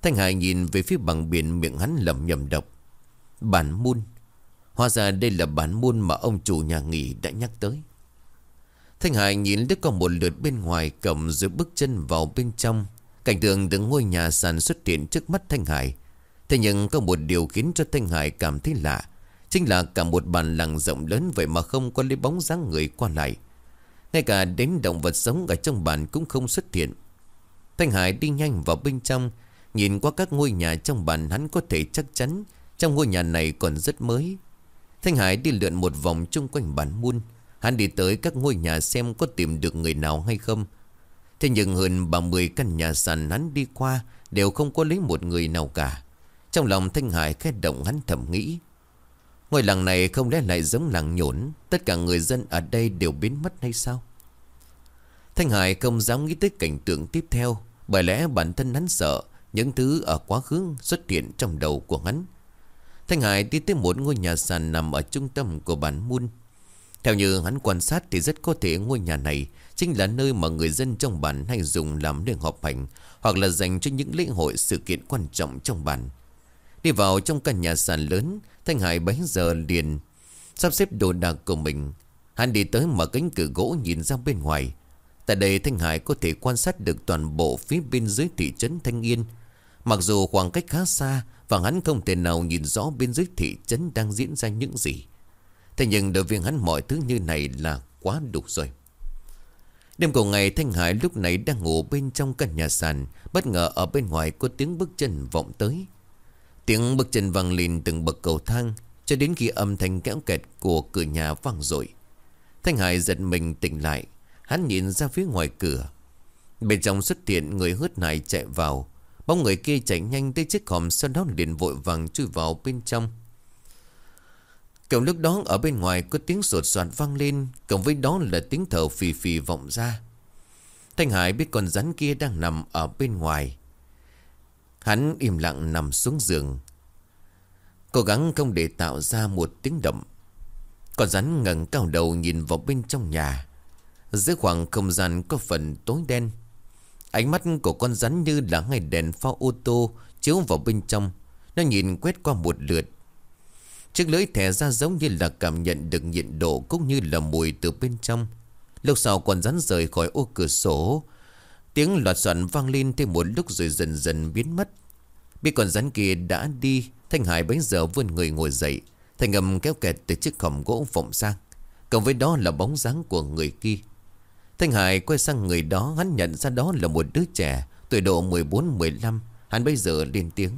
Thanh Hải nhìn về phía bằng biển miệng hắn lầm nhầm độc. Bản môn. Hóa ra đây là bản môn mà ông chủ nhà nghỉ đã nhắc tới. Thanh Hải nhìn đứa con một lượt bên ngoài cầm rồi bước chân vào bên trong. Cảnh tượng từ ngôi nhà sàn xuất hiện trước mắt Thanh Hải. Thế nhưng có một điều khiến cho Thanh Hải cảm thấy lạ. Chính là cả một bàn làng rộng lớn vậy mà không có lấy bóng dáng người qua lại. Ngay cả đến động vật sống ở trong bàn cũng không xuất hiện. Thanh Hải đi nhanh vào bên trong Nhìn qua các ngôi nhà trong bản hắn có thể chắc chắn Trong ngôi nhà này còn rất mới. Thanh Hải đi lượn một vòng chung quanh bản muôn. Hắn đi tới các ngôi nhà xem có tìm được người nào hay không. Thế nhưng hơn 30 căn nhà sàn hắn đi qua Đều không có lấy một người nào cả. Trong lòng Thanh Hải khét động, hắn thầm nghĩ, Ngôi làng này không lẽ lại giống làng nhổn? Tất cả người dân ở đây đều biến mất hay sao? Thanh Hải không dám nghĩ tới cảnh tượng tiếp theo. Bởi lẽ bản thân hắn sợ những thứ ở quá khứ xuất hiện trong đầu của hắn. Thanh Hải đi tới một ngôi nhà sàn nằm ở trung tâm của bản Muôn Theo như hắn quan sát thì rất có thể ngôi nhà này Chính là nơi mà người dân trong bản hay dùng làm nơi họp hành Hoặc là dành cho những lễ hội sự kiện quan trọng trong bản. Đi vào trong căn nhà sàn lớn, Thanh Hải bấy giờ liền Sắp xếp đồ đạc của mình. Hắn đi tới mở cánh cửa gỗ nhìn ra bên ngoài. Tại đây Thanh Hải có thể quan sát được toàn bộ phía bên dưới thị trấn Thanh Yên. Mặc dù khoảng cách khá xa Và hắn không thể nào nhìn rõ bên dưới thị trấn đang diễn ra những gì. Thế nhưng đối với hắn mọi thứ như này là quá đủ rồi. Đêm cùng ngày, Thanh Hải lúc này đang ngủ bên trong căn nhà sàn, Bất ngờ ở bên ngoài có tiếng bước chân vọng tới. Tiếng bước chân vang lên từng bậc cầu thang, Cho đến khi âm thanh kéo kẹt của cửa nhà vang dội. Thanh Hải giật mình tỉnh lại, Hắn nhìn ra phía ngoài cửa. Bên trong xuất hiện người hớt này chạy vào Bóng người kia chạy nhanh tới chiếc hòm Sau đó liền vội vàng chui vào bên trong. Cộng lúc đó ở bên ngoài có tiếng sột soạt vang lên Cộng với đó là tiếng thở phì phì vọng ra. Thanh Hải biết con rắn kia đang nằm ở bên ngoài. Hắn im lặng nằm xuống giường. Cố gắng không để tạo ra một tiếng động. Con rắn ngẩng cao đầu nhìn vào bên trong nhà. Giữa khoảng không gian có phần tối đen. Ánh mắt của con rắn như là ngày đèn pha ô tô Chiếu vào bên trong. Nó nhìn quét qua một lượt. Chiếc lưỡi thẻ ra giống như là cảm nhận được nhiệt độ Cũng như là mùi từ bên trong. Lúc sau con rắn rời khỏi ô cửa sổ, Tiếng loạt soạn vang lên thêm một lúc rồi dần dần biến mất. Biết con rắn kia đã đi, Thanh Hải bấy giờ vươn người ngồi dậy. Thanh âm kéo kẹt từ chiếc khổng gỗ vọng sang. Cộng với đó là bóng dáng của người kia. Thanh Hải quay sang người đó Hắn nhận ra đó là một đứa trẻ Tuổi độ 14-15 Hắn bây giờ lên tiếng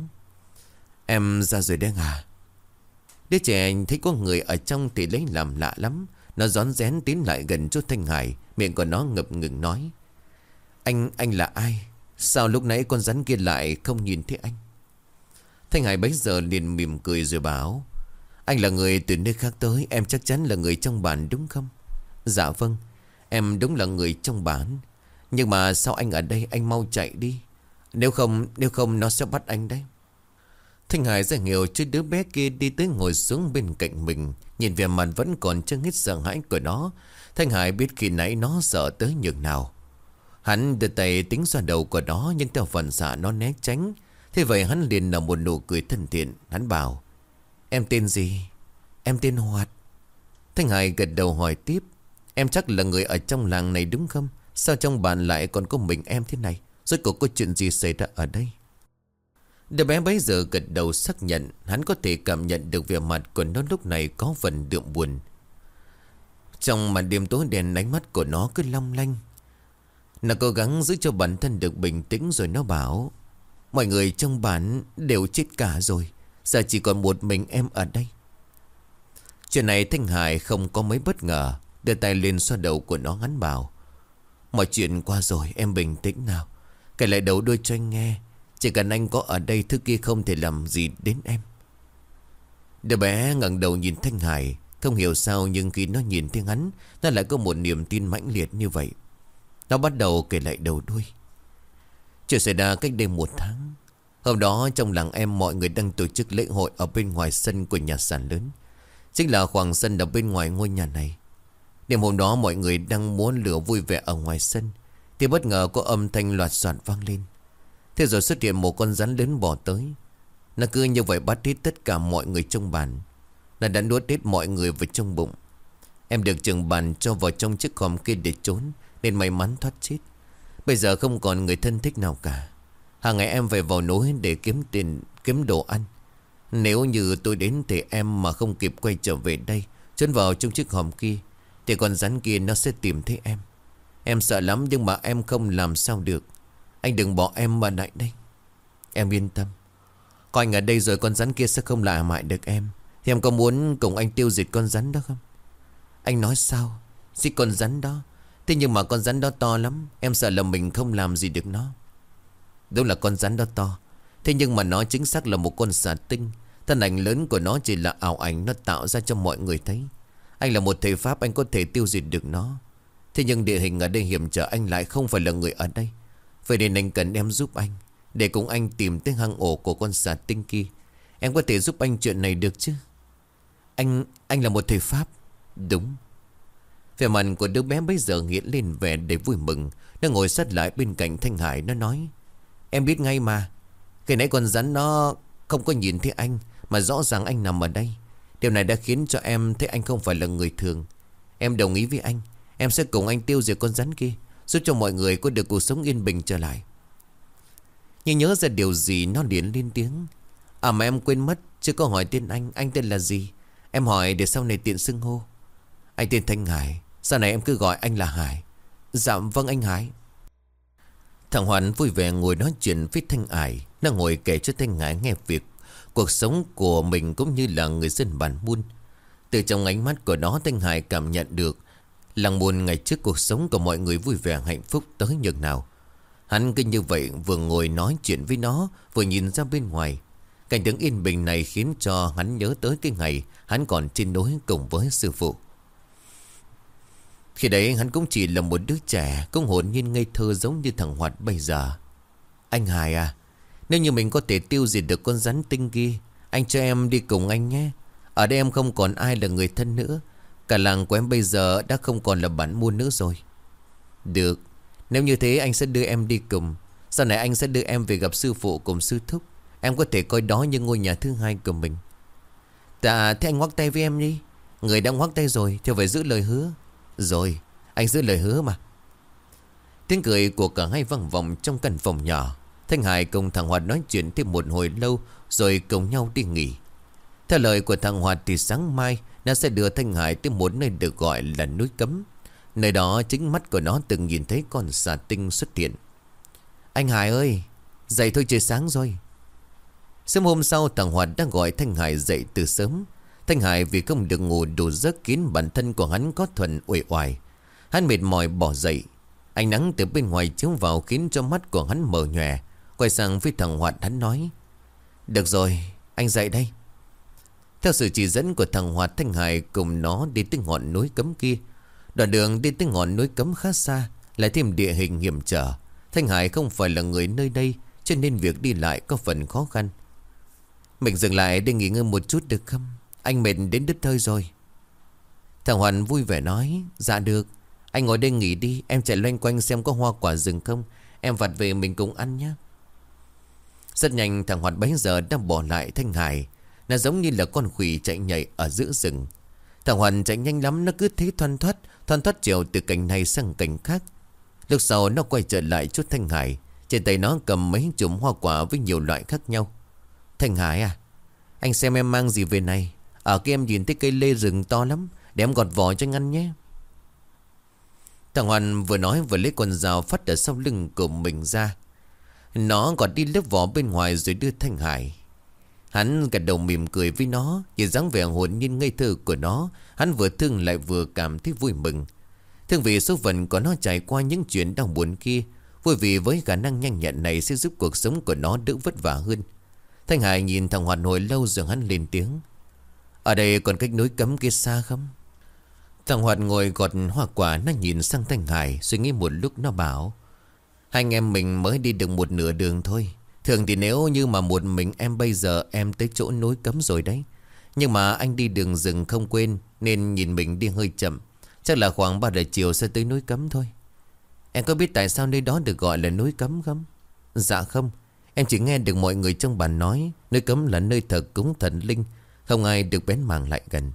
Em ra rồi đen à Đứa trẻ thấy có người ở trong thì lấy làm lạ lắm Nó gión rén tiến lại gần chỗ Thanh Hải Miệng của nó ngập ngừng nói Anh, anh là ai? Sao lúc nãy con rắn kia lại không nhìn thấy anh? Thanh Hải bấy giờ liền mỉm cười rồi bảo Anh là người từ nơi khác tới Em chắc chắn là người trong bản đúng không? Dạ vâng Em đúng là người trong bản. Nhưng mà sao anh ở đây, anh mau chạy đi? Nếu không nếu không nó sẽ bắt anh đấy. Thanh Hải ra hiểu cho đứa bé kia đi tới ngồi xuống bên cạnh mình. Nhìn về mặt vẫn còn chưa hết sợ hãi của nó. Thanh Hải biết khi nãy nó sợ tới nhường nào. Hắn đưa tay tính ra đầu của nó, Nhưng theo phần xạ nó né tránh. Thế vậy hắn liền nở một nụ cười thân thiện. Hắn bảo, Em tên gì? Em tên Hoạt. Thanh Hải gật đầu hỏi tiếp. Em chắc là người ở trong làng này đúng không? Sao trong bàn lại còn có mình em thế này? Rốt cuộc có chuyện gì xảy ra ở đây? Đứa bé bấy giờ gật đầu xác nhận Hắn có thể cảm nhận được vẻ mặt của nó lúc này có phần đượm buồn Trong màn đêm tối đèn ánh mắt của nó cứ long lanh Nó cố gắng giữ cho bản thân được bình tĩnh rồi nó bảo, Mọi người trong bản đều chết cả rồi Giờ chỉ còn một mình em ở đây Chuyện này Thanh Hải không có mấy bất ngờ Đưa tay lên xoa đầu của nó ngắn bảo, Mọi chuyện qua rồi, em bình tĩnh nào. Kể lại đầu đuôi cho anh nghe. Chỉ cần anh có ở đây, Thứ kia không thể làm gì đến em. Đứa bé ngẩng đầu nhìn Thanh Hải, Không hiểu sao nhưng khi nó nhìn thấy hắn, Nó lại có một niềm tin mãnh liệt như vậy. Nó bắt đầu kể lại đầu đuôi. Chuyện xảy ra cách đây một tháng. Hôm đó trong làng em mọi người đang tổ chức lễ hội Ở bên ngoài sân của nhà sàn lớn. Chính là khoảng sân ở bên ngoài ngôi nhà này. Đêm hôm đó mọi người đang muốn lửa vui vẻ ở ngoài sân. Thì bất ngờ có âm thanh loạt soạn vang lên. Thế rồi xuất hiện một con rắn lớn bò tới. Nó cứ như vậy bắt hết tất cả mọi người trong bàn. Nó đã nuốt hết mọi người vào trong bụng. Em được trường bàn cho vào trong chiếc hòm kia để trốn, Nên may mắn thoát chết. Bây giờ không còn người thân thích nào cả. Hàng ngày em phải vào núi để kiếm tiền, Kiếm đồ ăn. Nếu như tôi đến thì em mà không kịp quay trở về đây, Trốn vào trong chiếc hòm kia thì con rắn kia nó sẽ tìm thấy em. Em sợ lắm nhưng mà em không làm sao được. Anh đừng bỏ em mà lại đây. Em yên tâm. Có anh ở đây rồi con rắn kia sẽ không làm hại được em. Thì em có muốn cùng anh tiêu diệt con rắn đó không? Anh nói sao? Giết con rắn đó. Thế nhưng mà con rắn đó to lắm. Em sợ là mình không làm gì được nó. Đúng là con rắn đó to. Thế nhưng mà nó chính xác là một con xà tinh. Thân ảnh lớn của nó chỉ là ảo ảnh Nó tạo ra cho mọi người thấy anh là một thầy Pháp anh có thể tiêu diệt được nó. Thế nhưng địa hình ở đây hiểm trở anh lại không phải là người ở đây. Vậy nên anh cần em giúp anh Để cùng anh tìm tới hang ổ của con xà tinh kia. Em có thể giúp anh chuyện này được chứ? Anh, anh là một thầy Pháp. Đúng. Vẻ mặt của đứa bé bây giờ nghĩa lên vẻ để vui mừng. Nó ngồi sát lại bên cạnh Thanh Hải Nó nói Em biết ngay mà Cái nãy con rắn nó không có nhìn thấy anh Mà rõ ràng anh nằm ở đây. Điều này đã khiến cho em thấy anh không phải là người thường. Em đồng ý với anh. Em sẽ cùng anh tiêu diệt con rắn kia, Giúp cho mọi người có được cuộc sống yên bình trở lại. Nhưng nhớ ra điều gì, nó liền lên tiếng. À mà em quên mất, Chưa có hỏi tên anh. Anh tên là gì? Em hỏi để sau này tiện xưng hô. Anh tên Thanh Hải. Sau này em cứ gọi anh là Hải. Dạ vâng anh Hải. Thằng Hoàn vui vẻ ngồi nói chuyện với Thanh Hải. Nó ngồi kể cho Thanh Hải nghe việc Cuộc sống của mình cũng như là người dân bản buôn. Từ trong ánh mắt của nó, Thanh Hải cảm nhận được Làng buồn ngày trước cuộc sống của mọi người vui vẻ, hạnh phúc tới nhường nào. Hắn cứ như vậy vừa ngồi nói chuyện với nó, Vừa nhìn ra bên ngoài. Cảnh tượng yên bình này khiến cho hắn nhớ tới cái ngày Hắn còn trên núi cùng với sư phụ. Khi đấy hắn cũng chỉ là một đứa trẻ, Cũng hồn nhiên ngây thơ giống như thằng Hoạt bây giờ. Anh Hải à nếu như mình có thể tiêu diệt được con rắn tinh kia, Anh cho em đi cùng anh nhé. Ở đây em không còn ai là người thân nữa. Cả làng của em bây giờ đã không còn là bản muôn nữa rồi. Được. Nếu như thế, anh sẽ đưa em đi cùng. Sau này anh sẽ đưa em về gặp sư phụ cùng sư thúc. Em có thể coi đó như ngôi nhà thứ hai của mình. Dạ thế anh ngoắc tay với em đi. Người đã ngoắc tay rồi, Thì phải giữ lời hứa. Rồi, anh giữ lời hứa mà. Tiếng cười của cả hai vang vọng trong căn phòng nhỏ. Thanh Hải cùng thằng Hoạt nói chuyện thêm một hồi lâu, Rồi cùng nhau đi nghỉ. Theo lời của thằng Hoạt thì sáng mai, Nó sẽ đưa Thanh Hải tới một nơi được gọi là núi cấm. Nơi đó chính mắt của nó từng nhìn thấy con xà tinh xuất hiện. Anh Hải ơi, Dậy thôi trời sáng rồi. Sớm hôm sau, thằng Hoạt đang gọi Thanh Hải dậy từ sớm. Thanh Hải vì không được ngủ đủ giấc khiến bản thân của hắn có thuần uể oải. Hắn mệt mỏi bỏ dậy. Ánh nắng từ bên ngoài chiếu vào khiến cho mắt của hắn mờ nhòe. Quay sang với thằng Hoạt hắn nói Được rồi, anh dậy đây. Theo sự chỉ dẫn của thằng Hoạt Thanh Hải cùng nó đi tới ngọn núi cấm kia. Đoạn đường đi tới ngọn núi cấm khá xa Lại thêm địa hình hiểm trở. Thanh Hải không phải là người nơi đây Cho nên việc đi lại có phần khó khăn. Mình dừng lại để nghỉ ngơi một chút được không? Anh mệt đến đứt hơi rồi. Thằng Hoàn vui vẻ nói Dạ được Anh ngồi đây nghỉ đi Em chạy loanh quanh xem có hoa quả rừng không? Em vặt về mình cùng ăn nhé. Rất nhanh thằng Hoàn bấy giờ đã bỏ lại Thanh Hải. Nó giống như là con khỉ chạy nhảy ở giữa rừng. Thằng Hoàn chạy nhanh lắm, Nó cứ thế thoăn thoát Thoăn thoát chiều từ cành này sang cành khác. Lúc sau, nó quay trở lại chút Thanh Hải. Trên tay nó cầm mấy chùm hoa quả với nhiều loại khác nhau. Thanh Hải à Anh xem em mang gì về này? À, ở kia em nhìn thấy cây lê rừng to lắm, Để em gọt vỏ cho ngăn nhé. Thằng Hoàn vừa nói vừa lấy con dao phát ở sau lưng của mình ra. Nó gọt đi lớp vỏ bên ngoài rồi đưa Thanh Hải. Hắn gật đầu mỉm cười với nó, Nhìn dáng vẻ hồn nhiên ngây thơ của nó. Hắn vừa thương lại vừa cảm thấy vui mừng. Thương vì số phận của nó trải qua những chuyện đau buồn kia, Vui vì với khả năng nhanh nhẹn này Sẽ giúp cuộc sống của nó đỡ vất vả hơn. Thanh Hải nhìn thằng Hoàn hồi lâu rồi hắn lên tiếng. Ở đây còn cách núi cấm kia xa không? Thằng Hoạt ngồi gọt hoa quả, Nó nhìn sang Thanh Hải, Suy nghĩ một lúc nó bảo. Hai anh em mình mới đi được một nửa đường thôi. Thường thì nếu như mà một mình em bây giờ Em tới chỗ núi cấm rồi đấy. Nhưng mà anh đi đường rừng không quên, Nên nhìn mình đi hơi chậm. Chắc là khoảng 3 giờ chiều sẽ tới núi cấm thôi. Em có biết tại sao nơi đó được gọi là núi cấm không? Dạ không. Em chỉ nghe được mọi người trong bàn nói Nơi cấm là nơi thờ cúng thần linh. Không ai được bén màng lại gần.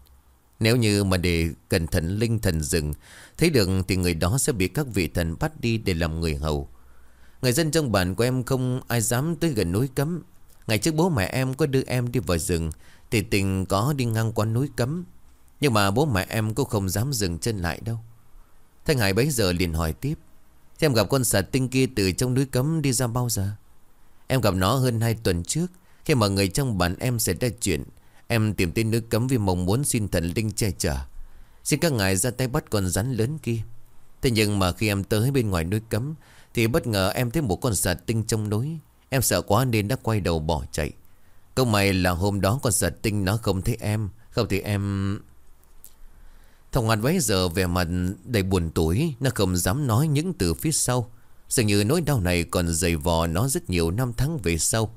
Nếu như mà để cần thần linh thần rừng, Thấy được thì người đó sẽ bị các vị thần bắt đi để làm người hầu. Người dân trong bản của em không ai dám tới gần núi cấm. Ngày trước bố mẹ em có đưa em đi vào rừng, Thì tình có đi ngang qua núi cấm. Nhưng mà bố mẹ em cũng không dám dừng chân lại đâu. Thanh Hải bấy giờ liền hỏi tiếp Em gặp con sạt tinh kia từ trong núi cấm đi ra bao giờ? Em gặp nó hơn 2 tuần trước, Khi mà người trong bản em xảy ra chuyện. Em tìm tên núi cấm vì mong muốn xin thần linh che chở. Xin các ngài ra tay bắt con rắn lớn kia. Thế nhưng mà khi em tới bên ngoài núi cấm thì bất ngờ em thấy một con xà tinh trong núi. Em sợ quá nên đã quay đầu bỏ chạy. Câu mày là hôm đó con xà tinh nó không thấy em. Không thì em... Thằng Hoàn bấy giờ về mặt đầy buồn tối Nó không dám nói những từ phía sau. Dường như nỗi đau này còn dày vò nó rất nhiều năm tháng về sau.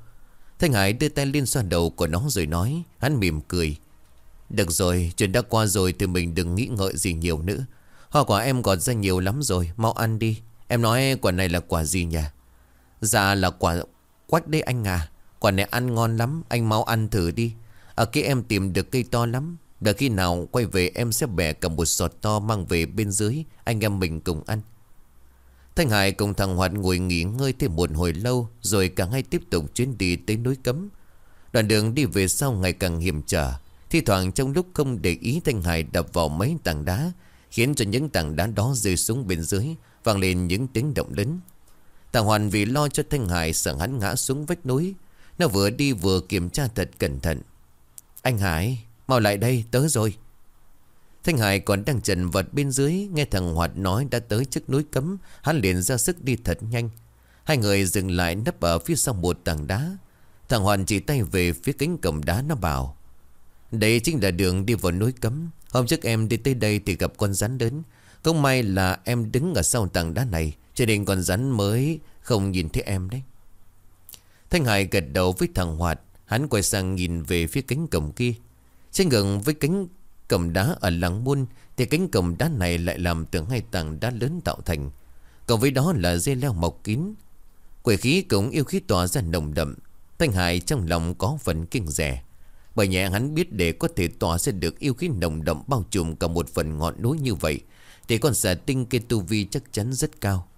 Thanh Hải đưa tay lên xoa đầu của nó rồi nói, Hắn mỉm cười. Được rồi, chuyện đã qua rồi thì mình đừng nghĩ ngợi gì nhiều nữa. Hoa quả em gọt ra nhiều lắm rồi, Mau ăn đi. Em nói quả này là quả gì nhỉ? Dạ là quả quách đấy anh à. Quả này ăn ngon lắm, Anh mau ăn thử đi. À, Ở kia em tìm được cây to lắm. Đợi khi nào quay về em sẽ bẻ cầm một sọt to mang về bên dưới, Anh em mình cùng ăn. Thanh Hải cùng thằng Hoạt ngồi nghỉ ngơi thêm một hồi lâu, Rồi cả hai tiếp tục chuyến đi tới núi cấm. Đoạn đường đi về sau ngày càng hiểm trở. Thi thoảng trong lúc không để ý Thanh Hải đập vào mấy tảng đá, Khiến cho những tảng đá đó rơi xuống bên dưới Vang lên những tiếng động lớn. Thằng Hoàn vì lo cho Thanh Hải sợ hắn ngã xuống vách núi, Nó vừa đi vừa kiểm tra thật cẩn thận. Anh Hải, Mau lại đây tới rồi. Thanh Hải còn đang trần vật bên dưới, Nghe thằng Hoạt nói đã tới trước núi cấm, Hắn liền ra sức đi thật nhanh. Hai người dừng lại nấp ở phía sau một tảng đá. Thằng Hoàn chỉ tay về phía cánh cổng đá, nó bảo, Đây chính là đường đi vào núi cấm. Hôm trước em đi tới đây thì gặp con rắn lớn. Không may là em đứng ở sau tảng đá này, Cho nên con rắn mới không nhìn thấy em đấy. Thanh Hải gật đầu với thằng Hoạt, Hắn quay sang nhìn về phía cánh cổng kia. Trên gần với cánh cổng đá ở làng buôn, Thì cánh cổng đá này lại làm từ hai tảng đá lớn tạo thành. Cộng với đó là dây leo mọc kín. Quỷ khí cũng yêu khí tỏa ra nồng đậm. Thanh Hải trong lòng có phần kinh rẻ. Bởi nhẹ hắn biết để có thể tỏa ra được yêu khí nồng đậm bao trùm cả một phần ngọn núi như vậy thì con xà tinh kia tu vi chắc chắn rất cao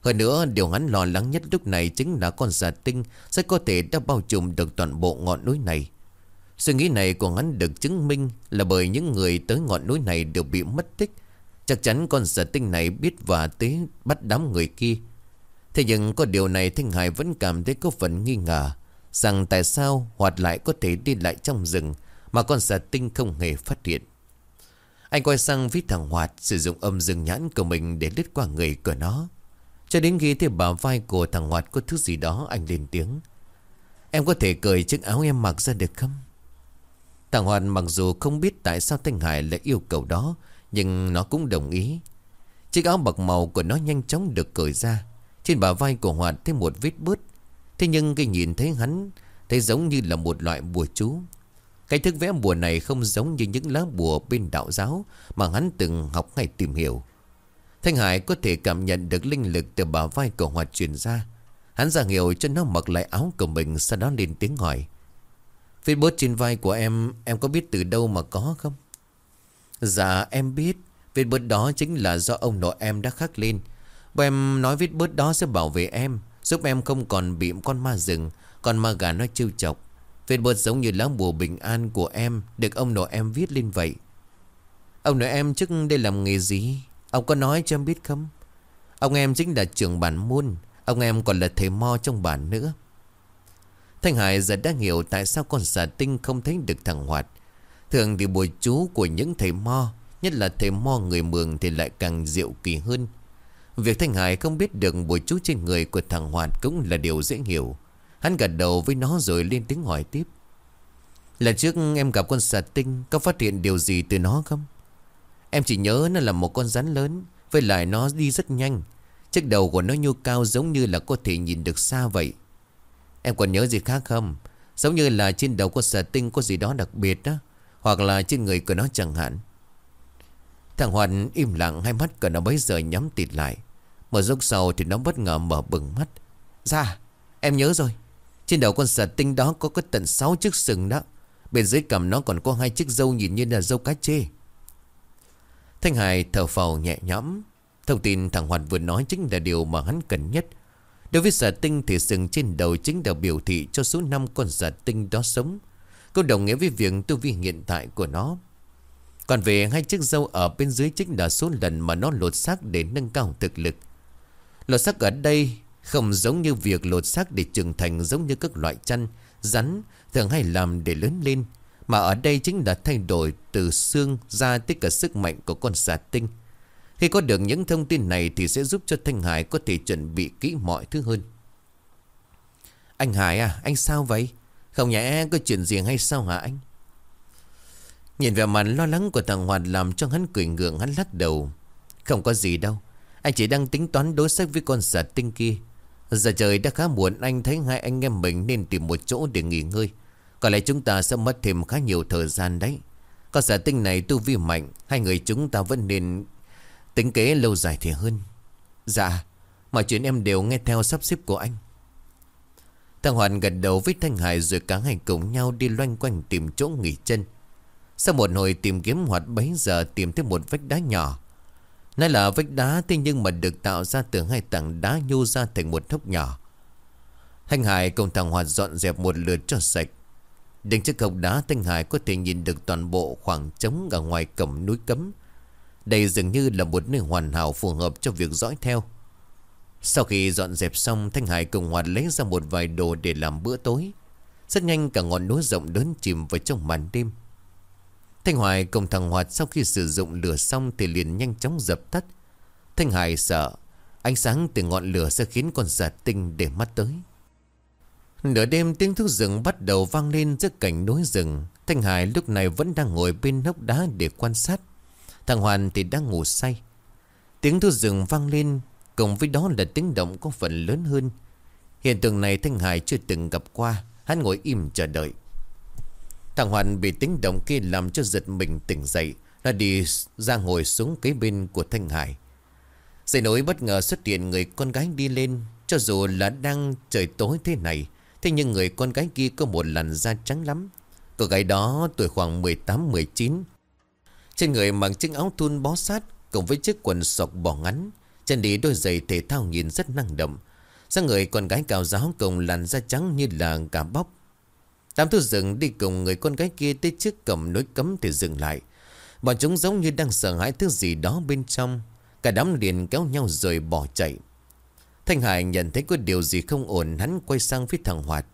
Hơn nữa, điều hắn lo lắng nhất lúc này chính là con xà tinh sẽ có thể đã bao trùm được toàn bộ ngọn núi này Suy nghĩ này của hắn được chứng minh là bởi những người tới ngọn núi này đều bị mất tích. Chắc chắn con giả tinh này biết và tế bắt đám người kia. Thế nhưng có điều này Thanh Hải vẫn cảm thấy có phần nghi ngờ, rằng tại sao Hoạt lại có thể đi lại trong rừng mà con giả tinh không hề phát hiện. Anh quay sang với thằng Hoạt sử dụng âm rừng nhãn của mình để lướt qua người của nó. Cho đến khi thấy bả vai của thằng Hoạt có thứ gì đó, anh lên tiếng. Em có thể cởi chiếc áo em mặc ra được không? Thằng hoạt mặc dù không biết tại sao Thanh Hải lại yêu cầu đó, Nhưng nó cũng đồng ý Chiếc áo bạc màu của nó nhanh chóng được cởi ra Trên bả vai của hoạt thêm một vết bớt Thế nhưng khi nhìn thấy hắn, Thấy giống như là một loại bùa chú cái thức vẽ bùa này không giống như những lá bùa bên đạo giáo Mà hắn từng học hay tìm hiểu. Thanh Hải có thể cảm nhận được linh lực từ bả vai của Hoạt truyền ra. Hắn ra hiệu cho nó mặc lại áo của mình, Sau đó lên tiếng hỏi. Vết bớt trên vai của em Em có biết từ đâu mà có không? Dạ em biết. Vết bớt đó chính là do ông nội em đã khắc lên. Và em nói vết bớt đó sẽ bảo vệ em, Giúp em không còn bị con ma rừng, Con ma gà nó trêu chọc phiên bớt giống như lá bùa bình an của em Được ông nội em viết lên vậy Ông nội em trước đây làm nghề gì Ông có nói cho em biết không Ông em chính là trưởng bản môn Ông em còn là thầy mo trong bản nữa Thanh Hải giờ đã hiểu tại sao con xà tinh không thấy được thằng Hoạt. Thường thì bùa chú của những thầy mo, nhất là thầy mo người mường thì lại càng diệu kỳ hơn. Việc Thanh Hải không biết được bùa chú trên người của thằng Hoạt cũng là điều dễ hiểu. Hắn gật đầu với nó rồi lên tiếng hỏi tiếp. Lần trước em gặp con xà tinh, Có phát hiện điều gì từ nó không? Em chỉ nhớ nó là một con rắn lớn, Với lại nó đi rất nhanh. Chiếc đầu của nó nhô cao giống như là có thể nhìn được xa vậy. Em còn nhớ gì khác không? Giống như là trên đầu của sở tinh có gì đó đặc biệt đó, Hoặc là trên người của nó chẳng hạn. Thằng Hoàn im lặng, Hai mắt của nó bấy giờ nhắm tịt lại. Một lúc sau thì nó bất ngờ mở bừng mắt. Dạ em nhớ rồi. Trên đầu con sở tinh đó có có tận 6 chiếc sừng đó Bên dưới cầm nó còn có hai chiếc dâu nhìn như là dâu cá chê Thanh Hải thở phào nhẹ nhõm Thông tin thằng Hoàn vừa nói chính là điều mà hắn cần nhất Đối với giả tinh thì sừng trên đầu chính là biểu thị cho số 5 con giả tinh đó sống. Có đồng nghĩa với việc tu vi hiện tại của nó. Còn về hai chiếc dâu ở bên dưới chính là số lần mà nó lột xác để nâng cao thực lực. Lột xác ở đây không giống như việc lột xác để trưởng thành giống như các loại chăn, rắn thường hay làm để lớn lên. Mà ở đây chính là thay đổi từ xương ra tới cả sức mạnh của con xà tinh. Khi có được những thông tin này thì sẽ giúp cho Thanh Hải có thể chuẩn bị kỹ mọi thứ hơn. Anh Hải à, anh sao vậy? Không nhẽ có chuyện gì hay sao hả anh? Nhìn vẻ mặt lo lắng của thằng Hoạt làm cho hắn cười ngượng hắn lắc đầu. Không có gì đâu. Anh chỉ đang tính toán đối sách với con xà tinh kia. Giờ trời đã khá muộn, anh thấy hai anh em mình nên tìm một chỗ để nghỉ ngơi. Có lẽ chúng ta sẽ mất thêm khá nhiều thời gian đấy. Con giả tinh này tu vi mạnh. Hai người chúng ta vẫn nên Tính kế lâu dài thì hơn Dạ Mọi chuyện em đều nghe theo sắp xếp của anh Thằng Hoàn gật đầu với Thanh Hải Rồi cả hai cùng nhau đi loanh quanh tìm chỗ nghỉ chân Sau một hồi tìm kiếm Hoạt bấy giờ tìm thấy một vách đá nhỏ nó là vách đá, thế nhưng mà được tạo ra từ hai tảng đá nhô ra thành một hốc nhỏ. Thanh Hải cùng thằng Hoạt dọn dẹp một lượt cho sạch. Đứng trước hốc đá, Thanh Hải có thể nhìn được toàn bộ khoảng trống ở ngoài cổng núi cấm. Đây dường như là một nơi hoàn hảo phù hợp cho việc dõi theo. Sau khi dọn dẹp xong, Thanh Hải cùng Hoạt lấy ra một vài đồ để làm bữa tối. Rất nhanh cả ngọn núi rộng lớn chìm vào trong màn đêm. Thanh Hoài cùng thằng Hoạt sau khi sử dụng lửa xong thì liền nhanh chóng dập tắt. Thanh Hải sợ, ánh sáng từ ngọn lửa sẽ khiến con giả tinh để mắt tới. Nửa đêm tiếng thuốc rừng bắt đầu vang lên giữa cảnh núi rừng. Thanh Hải lúc này vẫn đang ngồi bên nóc đá để quan sát. Thằng Hoàn thì đang ngủ say. Tiếng thuốc rừng vang lên, cùng với đó là tiếng động có phần lớn hơn. Hiện tượng này Thanh Hải chưa từng gặp qua. Hắn ngồi im chờ đợi. Thằng Hoàn bị tính động kia làm cho giật mình tỉnh dậy Đã đi ra ngồi xuống kế bên của Thanh Hải. Dậy nối bất ngờ xuất hiện người con gái đi lên, Cho dù là đang trời tối thế này, Thế nhưng người con gái kia có một làn da trắng lắm. Cô gái đó tuổi khoảng 18-19 Trên người mặc chiếc áo thun bó sát, Cùng với chiếc quần sọc bỏ ngắn, Chân đi đôi giày thể thao nhìn rất năng động. Sang người con gái cao giáo cùng làn da trắng như là cả bóc? Đám thú rừng đi cùng người con gái kia tới trước cầm nối cấm thì dừng lại. Bọn chúng giống như đang sợ hãi thứ gì đó bên trong. Cả đám liền kéo nhau rồi bỏ chạy. Thanh Hải nhận thấy có điều gì không ổn hắn quay sang phía thằng Hoạt.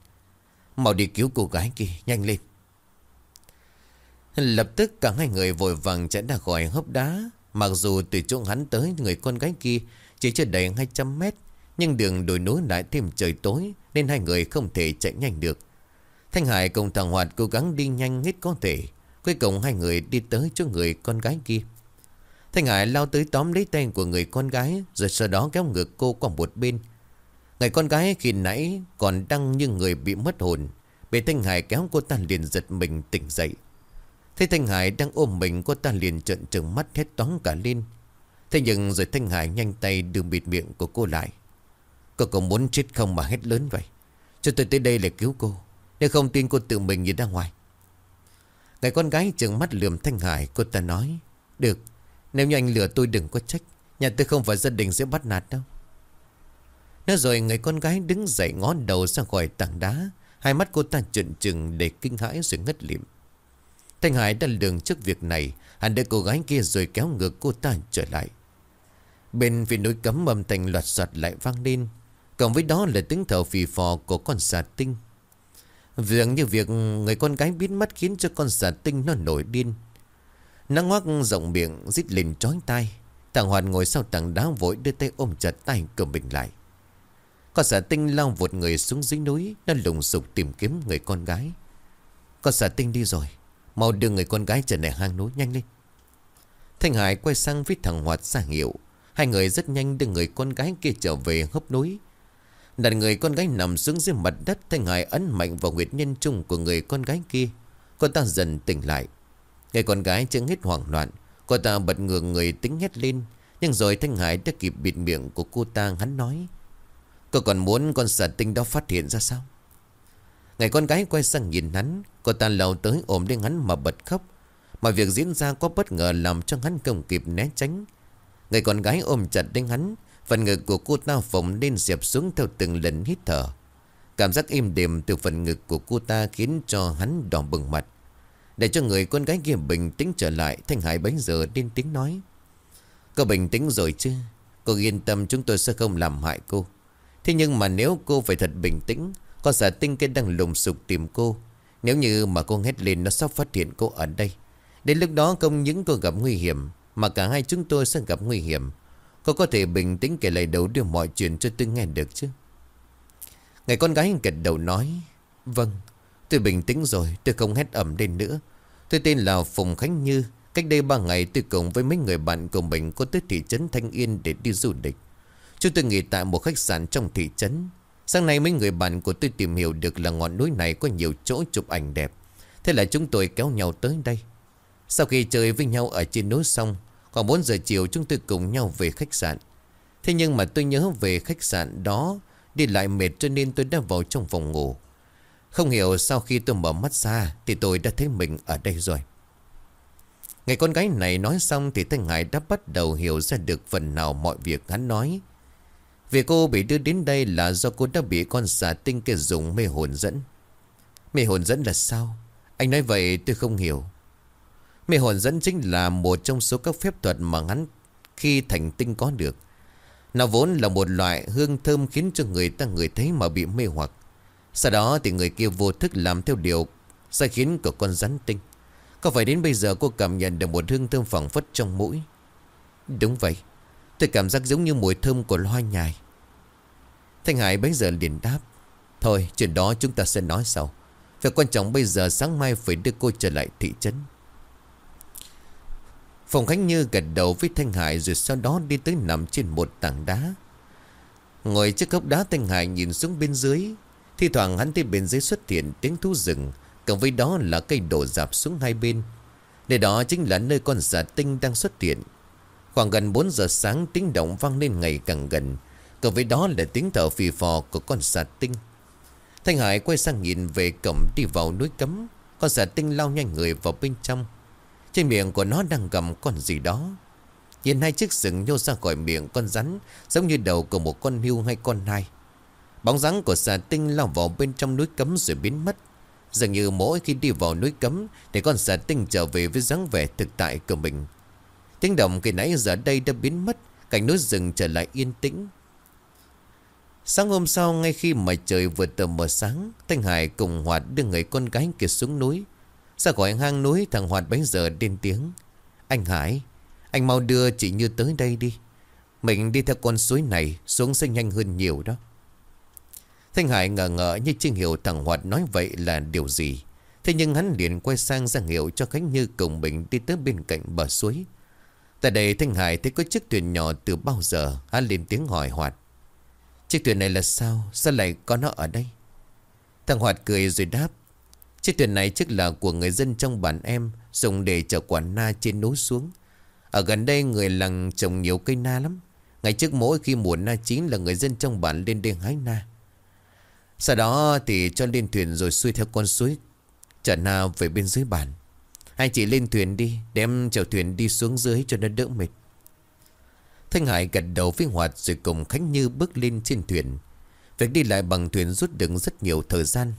Mau đi cứu cô gái kia, nhanh lên. Lập tức cả hai người vội vàng chạy ra khỏi hốc đá. Mặc dù từ chỗ hắn tới người con gái kia chỉ chưa đầy 200 mét. Nhưng đường đồi núi lại thêm trời tối nên hai người không thể chạy nhanh được. Thanh Hải cùng thằng Hoạt cố gắng đi nhanh hết có thể. Cuối cùng hai người đi tới chỗ người con gái kia. Thanh Hải lao tới tóm lấy tay của người con gái, rồi sau đó kéo ngược cô qua một bên. Người con gái khi nãy còn đang như người bị mất hồn. Bị Thanh Hải kéo cô ta liền giật mình tỉnh dậy. Thấy Thanh Hải đang ôm mình, cô ta liền trợn trừng mắt hết toán cả lên. Thế nhưng rồi Thanh Hải nhanh tay đưa bịt miệng của cô lại. Cô có muốn chết không mà hết lớn vậy. Cho tôi tới đây để cứu cô. Nếu không tin cô tự mình nhìn ra ngoài. Người con gái trừng mắt lườm Thanh Hải, Cô ta nói, Được, Nếu như anh lừa tôi đừng có trách, Nhà tôi không phải gia đình sẽ bắt nạt đâu. Nói rồi người con gái đứng dậy ngó đầu ra khỏi tảng đá, Hai mắt cô ta trợn trừng để kinh hãi rồi ngất lịm. Thanh Hải đã lường trước việc này, Hắn đợi cô gái kia rồi kéo ngược cô ta trở lại. Bên phía núi cấm âm thanh loạt soạt lại vang lên, Cộng với đó là tiếng thở phì phò của con xà tinh. Dường như việc người con gái biến mất khiến cho con giả tinh nó nổi điên. Nó ngoác rộng miệng, rít lên trói tai. Thằng Hoàn ngồi sau tảng đá vội đưa tay ôm chặt tay của mình lại. Con giả tinh lao vụt người xuống dưới núi, nó lùng sục tìm kiếm người con gái. Con giả tinh đi rồi, mau đưa người con gái trở lại hang núi nhanh lên. Thanh Hải quay sang với thằng Hoạt ra hiệu. Hai người rất nhanh đưa người con gái kia trở về hốc núi. Đặt người con gái nằm xuống dưới mặt đất Thanh Hải ấn mạnh vào nguyệt nhân trung của người con gái kia. Cô ta dần tỉnh lại. Người con gái chưa hết hoảng loạn. Cô ta bật ngừa người tính hét lên. Nhưng rồi Thanh Hải đã kịp bịt miệng của cô ta, hắn nói, Cô còn muốn con xà tinh đó phát hiện ra sao? Người con gái quay sang nhìn hắn. Cô ta lầu tới ôm lên hắn mà bật khóc. Mà việc diễn ra có bất ngờ làm cho hắn không kịp né tránh. Người con gái ôm chặt đến hắn. Phần ngực của cô ta phồng lên dẹp xuống theo từng lần hít thở. Cảm giác im đềm từ phần ngực của cô ta khiến cho hắn đỏ bừng mặt. Để cho người con gái kia bình tĩnh trở lại, Thanh Hải bấy giờ lên tiếng nói. Cô bình tĩnh rồi chứ? Cô yên tâm chúng tôi sẽ không làm hại cô. Thế nhưng mà nếu cô phải thật bình tĩnh, con giả tinh kia đang lùng sục tìm cô. Nếu như mà cô hét lên nó sắp phát hiện cô ở đây. Đến lúc đó không những cô gặp nguy hiểm, mà cả hai chúng tôi sẽ gặp nguy hiểm. Cô có thể bình tĩnh kể lại đầu đưa mọi chuyện cho tôi nghe được chứ? Ngày con gái gật đầu nói Vâng Tôi bình tĩnh rồi, tôi không hét ẩm lên nữa. Tôi tên là Phùng Khánh Như, Cách đây ba ngày tôi cùng với mấy người bạn của mình Có tới thị trấn Thanh Yên để đi du lịch. Chúng tôi nghỉ tại một khách sạn trong thị trấn. Sáng nay mấy người bạn của tôi tìm hiểu được là ngọn núi này có nhiều chỗ chụp ảnh đẹp. Thế là chúng tôi kéo nhau tới đây. Sau khi chơi với nhau ở trên núi xong Khoảng 4 giờ chiều chúng tôi cùng nhau về khách sạn Thế nhưng mà tôi nhớ về khách sạn đó, Đi lại mệt cho nên tôi đã vào trong phòng ngủ Không hiểu sau khi tôi mở mắt ra Thì tôi đã thấy mình ở đây rồi Ngày con gái này nói xong thì Thanh Hải đã bắt đầu hiểu ra được phần nào mọi việc hắn nói. Việc cô bị đưa đến đây là do cô đã bị con xà tinh kia dùng mê hồn dẫn. Mê hồn dẫn là sao? Anh nói vậy tôi không hiểu. Mê hồn dẫn chính là một trong số các phép thuật mà hắn khi thành tinh có được. Nó vốn là một loại hương thơm khiến cho người ta người thấy mà bị mê hoặc. Sau đó thì người kia vô thức làm theo điều sai khiến của con rắn tinh. Có phải đến bây giờ cô cảm nhận được một hương thơm phẳng phất trong mũi? Đúng vậy. Tôi cảm giác giống như mùi thơm của loa nhài. Thanh Hải bấy giờ liền đáp. Thôi, chuyện đó chúng ta sẽ nói sau. Việc quan trọng bây giờ sáng mai phải đưa cô trở lại thị trấn. Phòng Khánh Như gật đầu với Thanh Hải rồi sau đó đi tới nằm trên một tảng đá. Ngồi trước gốc đá, Thanh Hải nhìn xuống bên dưới. Thì thoảng hắn thấy bên dưới xuất hiện tiếng thú rừng. Cộng với đó là cây đổ dạp xuống hai bên. Nơi đó chính là nơi con giả tinh đang xuất hiện. Khoảng gần 4 giờ sáng, tiếng động vang lên ngày càng gần. Cộng với đó là tiếng thở phì phò của con giả tinh. Thanh Hải quay sang nhìn về cổng, đi vào núi cấm. Con giả tinh lao nhanh người vào bên trong. Trên miệng của nó đang cầm con gì đó. Nhìn hai chiếc sừng nhô ra khỏi miệng con rắn, Giống như đầu của một con hưu hay con nai. Bóng dáng của xà tinh lao vào bên trong núi cấm rồi biến mất. Dường như mỗi khi đi vào núi cấm Thì con xà tinh trở về với dáng vẻ thực tại của mình. Tiếng động kỳ nãy giờ đây đã biến mất, Cảnh núi rừng trở lại yên tĩnh. Sáng hôm sau, ngay khi mà trời vừa tờ mờ sáng, Thanh Hải cùng Hoạt đưa người con gái kia xuống núi ra khỏi hang núi thằng Hoạt bấy giờ điên tiếng. Anh Hải, Anh mau đưa chị Như tới đây đi. Mình đi theo con suối này Xuống sẽ nhanh hơn nhiều đó. Thanh Hải ngờ ngờ như chưa hiểu thằng Hoạt nói vậy là điều gì. Thế nhưng hắn liền quay sang ra hiệu cho Khánh Như cùng mình đi tới bên cạnh bờ suối. Tại đây Thanh Hải thấy có chiếc thuyền nhỏ từ bao giờ, Hắn lên tiếng hỏi Hoạt. Chiếc thuyền này là sao? Sao lại có nó ở đây? Thằng Hoạt cười rồi đáp. Chiếc thuyền này trước là của người dân trong bản em, Dùng để chở quả na trên núi xuống. Ở gần đây, người làng trồng nhiều cây na lắm. Ngày trước mỗi khi mùa na chín là người dân trong bản lên đây hái na. Sau đó thì cho lên thuyền rồi xuôi theo con suối, Chở na về bên dưới bản. Hai chị lên thuyền đi, Đem chèo thuyền đi xuống dưới cho nó đỡ mệt. Thanh Hải gật đầu với Hoạt rồi cùng Khánh Như bước lên trên thuyền. Việc đi lại bằng thuyền rút đựng rất nhiều thời gian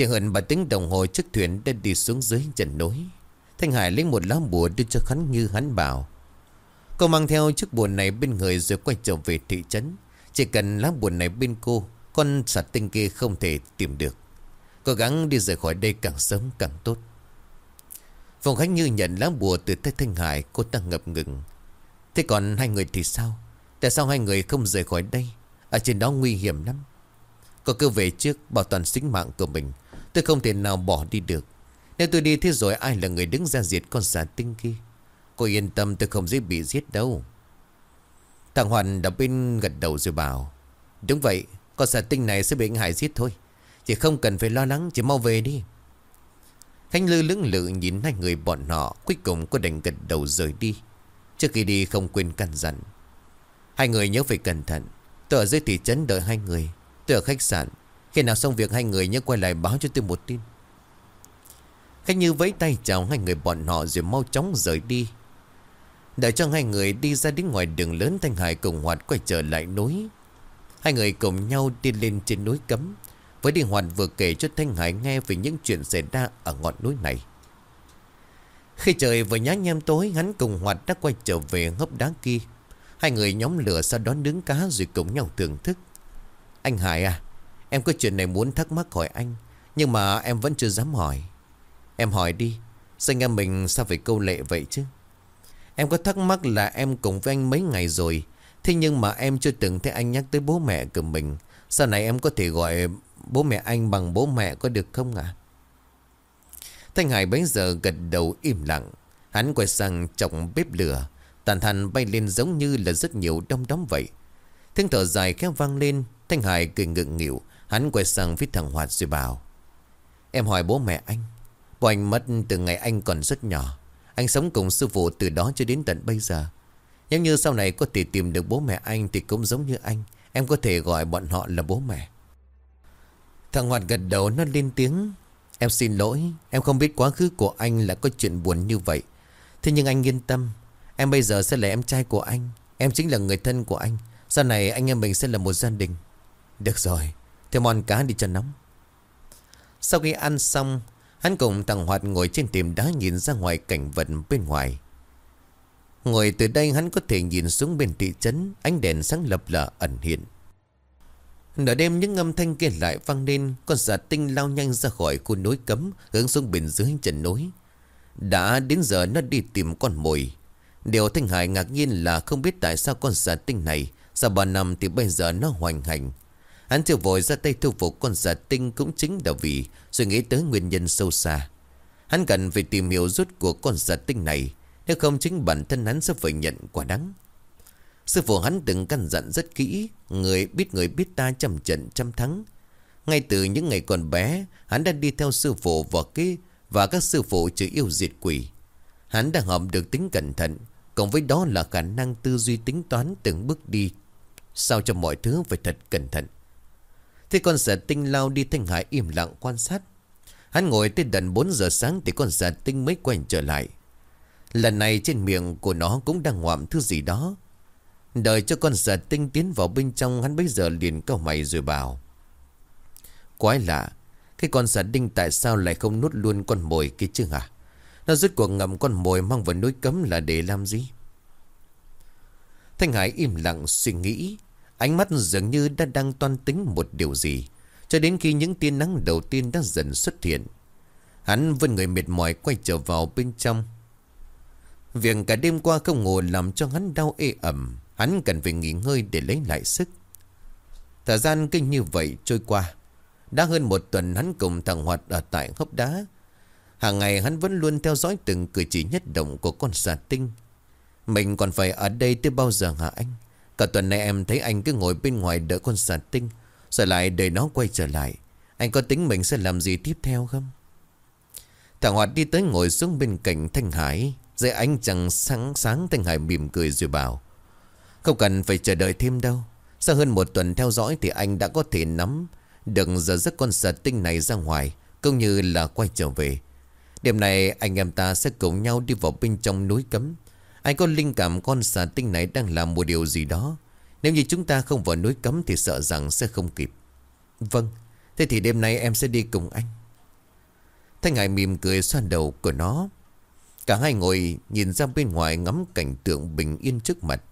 chỉ hơn bà tính đồng hồ chiếc thuyền đã đi xuống dưới chân núi. Thanh Hải lấy một lá bùa đưa cho Khánh Như hắn bảo. Cô mang theo chiếc bùa này bên người rồi quay trở về thị trấn. Chỉ cần lá bùa này bên cô, con sạt tinh kia không thể tìm được. Cố gắng đi rời khỏi đây càng sớm càng tốt. Phòng Khánh Như nhận lá bùa từ tay Thanh Hải, cô ta ngập ngừng. Thế còn hai người thì sao? Tại sao hai người không rời khỏi đây? Ở trên đó nguy hiểm lắm. Cô cứ về trước bảo toàn sinh mạng của mình Tôi không thể nào bỏ đi được. Nếu tôi đi thế rồi, ai là người đứng ra diệt con xà tinh kia? Cô yên tâm, tôi không dễ bị giết đâu. Thằng Hoàn đập bên gật đầu rồi bảo, Đúng vậy, Con xà tinh này sẽ bị anh Hải giết thôi. Chỉ không cần phải lo lắng, Chỉ mau về đi. Khánh Lư lưỡng lự nhìn hai người bọn họ, Cuối cùng có đành gật đầu rời đi. Trước khi đi, không quên căn dặn. Hai người nhớ phải cẩn thận. Tôi ở dưới thị trấn đợi hai người. Tôi ở khách sạn. Khi nào xong việc hai người nhớ quay lại báo cho tôi một tin. Khách như vẫy tay chào hai người bọn họ Rồi mau chóng rời đi. Đợi cho hai người đi ra đến ngoài đường lớn, Thanh Hải cùng Hoạt quay trở lại núi. Hai người cùng nhau đi lên trên núi cấm. Với đi Hoạt vừa kể cho Thanh Hải nghe Về những chuyện xảy ra ở ngọn núi này. Khi trời vừa nhá nhem tối, Hắn cùng Hoạt đã quay trở về hốc đá kia. Hai người nhóm lửa sau đó nướng cá Rồi cùng nhau thưởng thức. Anh Hải à Em có chuyện này muốn thắc mắc hỏi anh, Nhưng mà em vẫn chưa dám hỏi. Em hỏi đi Danh em mình sao phải câu lệ vậy chứ? Em có thắc mắc là em cùng với anh mấy ngày rồi, Thế nhưng mà em chưa từng thấy anh nhắc tới bố mẹ của mình. Sau này em có thể gọi bố mẹ anh bằng bố mẹ có được không ạ? Thanh Hải bấy giờ gật đầu im lặng. Hắn quay sang trọng bếp lửa Tàn than bay lên giống như là rất nhiều đông đóm vậy. Tiếng thở dài khẽ vang lên, Thanh Hải cười ngượng nghịu. Hắn quay sang phía thằng Hoạt rồi bảo, Em hỏi bố mẹ anh Bố anh mất từ ngày anh còn rất nhỏ, Anh sống cùng sư phụ từ đó cho đến tận bây giờ. Nếu như sau này có thể tìm được bố mẹ anh Thì cũng giống như anh, Em có thể gọi bọn họ là bố mẹ. Thằng Hoạt gật đầu, nó lên tiếng, Em xin lỗi, Em không biết quá khứ của anh là có chuyện buồn như vậy. Thế nhưng anh yên tâm, Em bây giờ sẽ là em trai của anh, Em chính là người thân của anh. Sau này anh em mình sẽ là một gia đình. Được rồi theo món cá đi cho nóng. Sau khi ăn xong, Hắn cùng thằng Hoạt ngồi trên tiệm đá nhìn ra ngoài cảnh vật bên ngoài. Ngồi từ đây hắn có thể nhìn xuống bên thị trấn, Ánh đèn sáng lập lờ ẩn hiện. Nửa đêm những âm thanh kia lại vang lên, Con giả tinh lao nhanh ra khỏi khu núi cấm, Hướng xuống bên dưới chân núi. Đã đến giờ nó đi tìm con mồi. Điều Thanh Hải ngạc nhiên là không biết tại sao con giả tinh này Sau 3 năm thì bây giờ nó hoành hành Hắn chưa vội ra tay thu phục con giả tinh cũng chính là vì Suy nghĩ tới nguyên nhân sâu xa. Hắn cần phải tìm hiểu rút của con giả tinh này Nếu không chính bản thân hắn sẽ phải nhận quả đắng. Sư phụ hắn từng căn dặn rất kỹ Người biết người biết ta trăm trận trăm thắng. Ngay từ những ngày còn bé Hắn đã đi theo sư phụ và, cái, và các sư phụ chữ yêu diệt quỷ. Hắn đã học được tính cẩn thận Cộng với đó là khả năng tư duy tính toán từng bước đi Sao cho mọi thứ phải thật cẩn thận. Thế con giả tinh lao đi Thanh Hải im lặng quan sát. Hắn ngồi tới đần 4 giờ sáng Thì con giả tinh mới quay trở lại. Lần này trên miệng của nó cũng đang ngoạm thứ gì đó. Đợi cho con giả tinh tiến vào bên trong, Hắn bây giờ liền câu mày rồi bảo. Quái lạ, Cái con giả đinh tại sao lại không nuốt luôn con mồi kia chứ hả? Nó rút cuộc ngầm con mồi mang vào núi cấm là để làm gì? Thanh Hải im lặng suy nghĩ. Ánh mắt dường như đã đang toan tính một điều gì. Cho đến khi những tia nắng đầu tiên đã dần xuất hiện, Hắn vươn người mệt mỏi quay trở vào bên trong. Việc cả đêm qua không ngủ làm cho hắn đau ê ẩm. Hắn cần phải nghỉ ngơi để lấy lại sức. Thời gian kinh như vậy trôi qua. Đã hơn một tuần hắn cùng thằng Hoạt ở tại hốc đá. Hàng ngày hắn vẫn luôn theo dõi từng cử chỉ nhất động của con xà tinh. Mình còn phải ở đây tới bao giờ hả anh? Cả tuần nay em thấy anh cứ ngồi bên ngoài đợi con xà tinh. Rồi lại để nó quay trở lại. Anh có tính mình sẽ làm gì tiếp theo không? Thằng Hoạt đi tới ngồi xuống bên cạnh Thanh Hải. Dưới ánh chẳng sáng sáng Thanh Hải mỉm cười rồi bảo, Không cần phải chờ đợi thêm đâu. Sau hơn một tuần theo dõi thì anh đã có thể nắm Được giờ giấc con xà tinh này ra ngoài, Cũng như là quay trở về. Đêm này anh em ta sẽ cùng nhau đi vào bên trong núi cấm anh có linh cảm con xà tinh này đang làm một điều gì đó? Nếu như chúng ta không vào núi cấm Thì sợ rằng sẽ không kịp. Vâng Thế thì đêm nay em sẽ đi cùng anh. Thanh Hải mỉm cười xoan đầu của nó. Cả hai ngồi nhìn ra bên ngoài ngắm cảnh tượng bình yên trước mặt.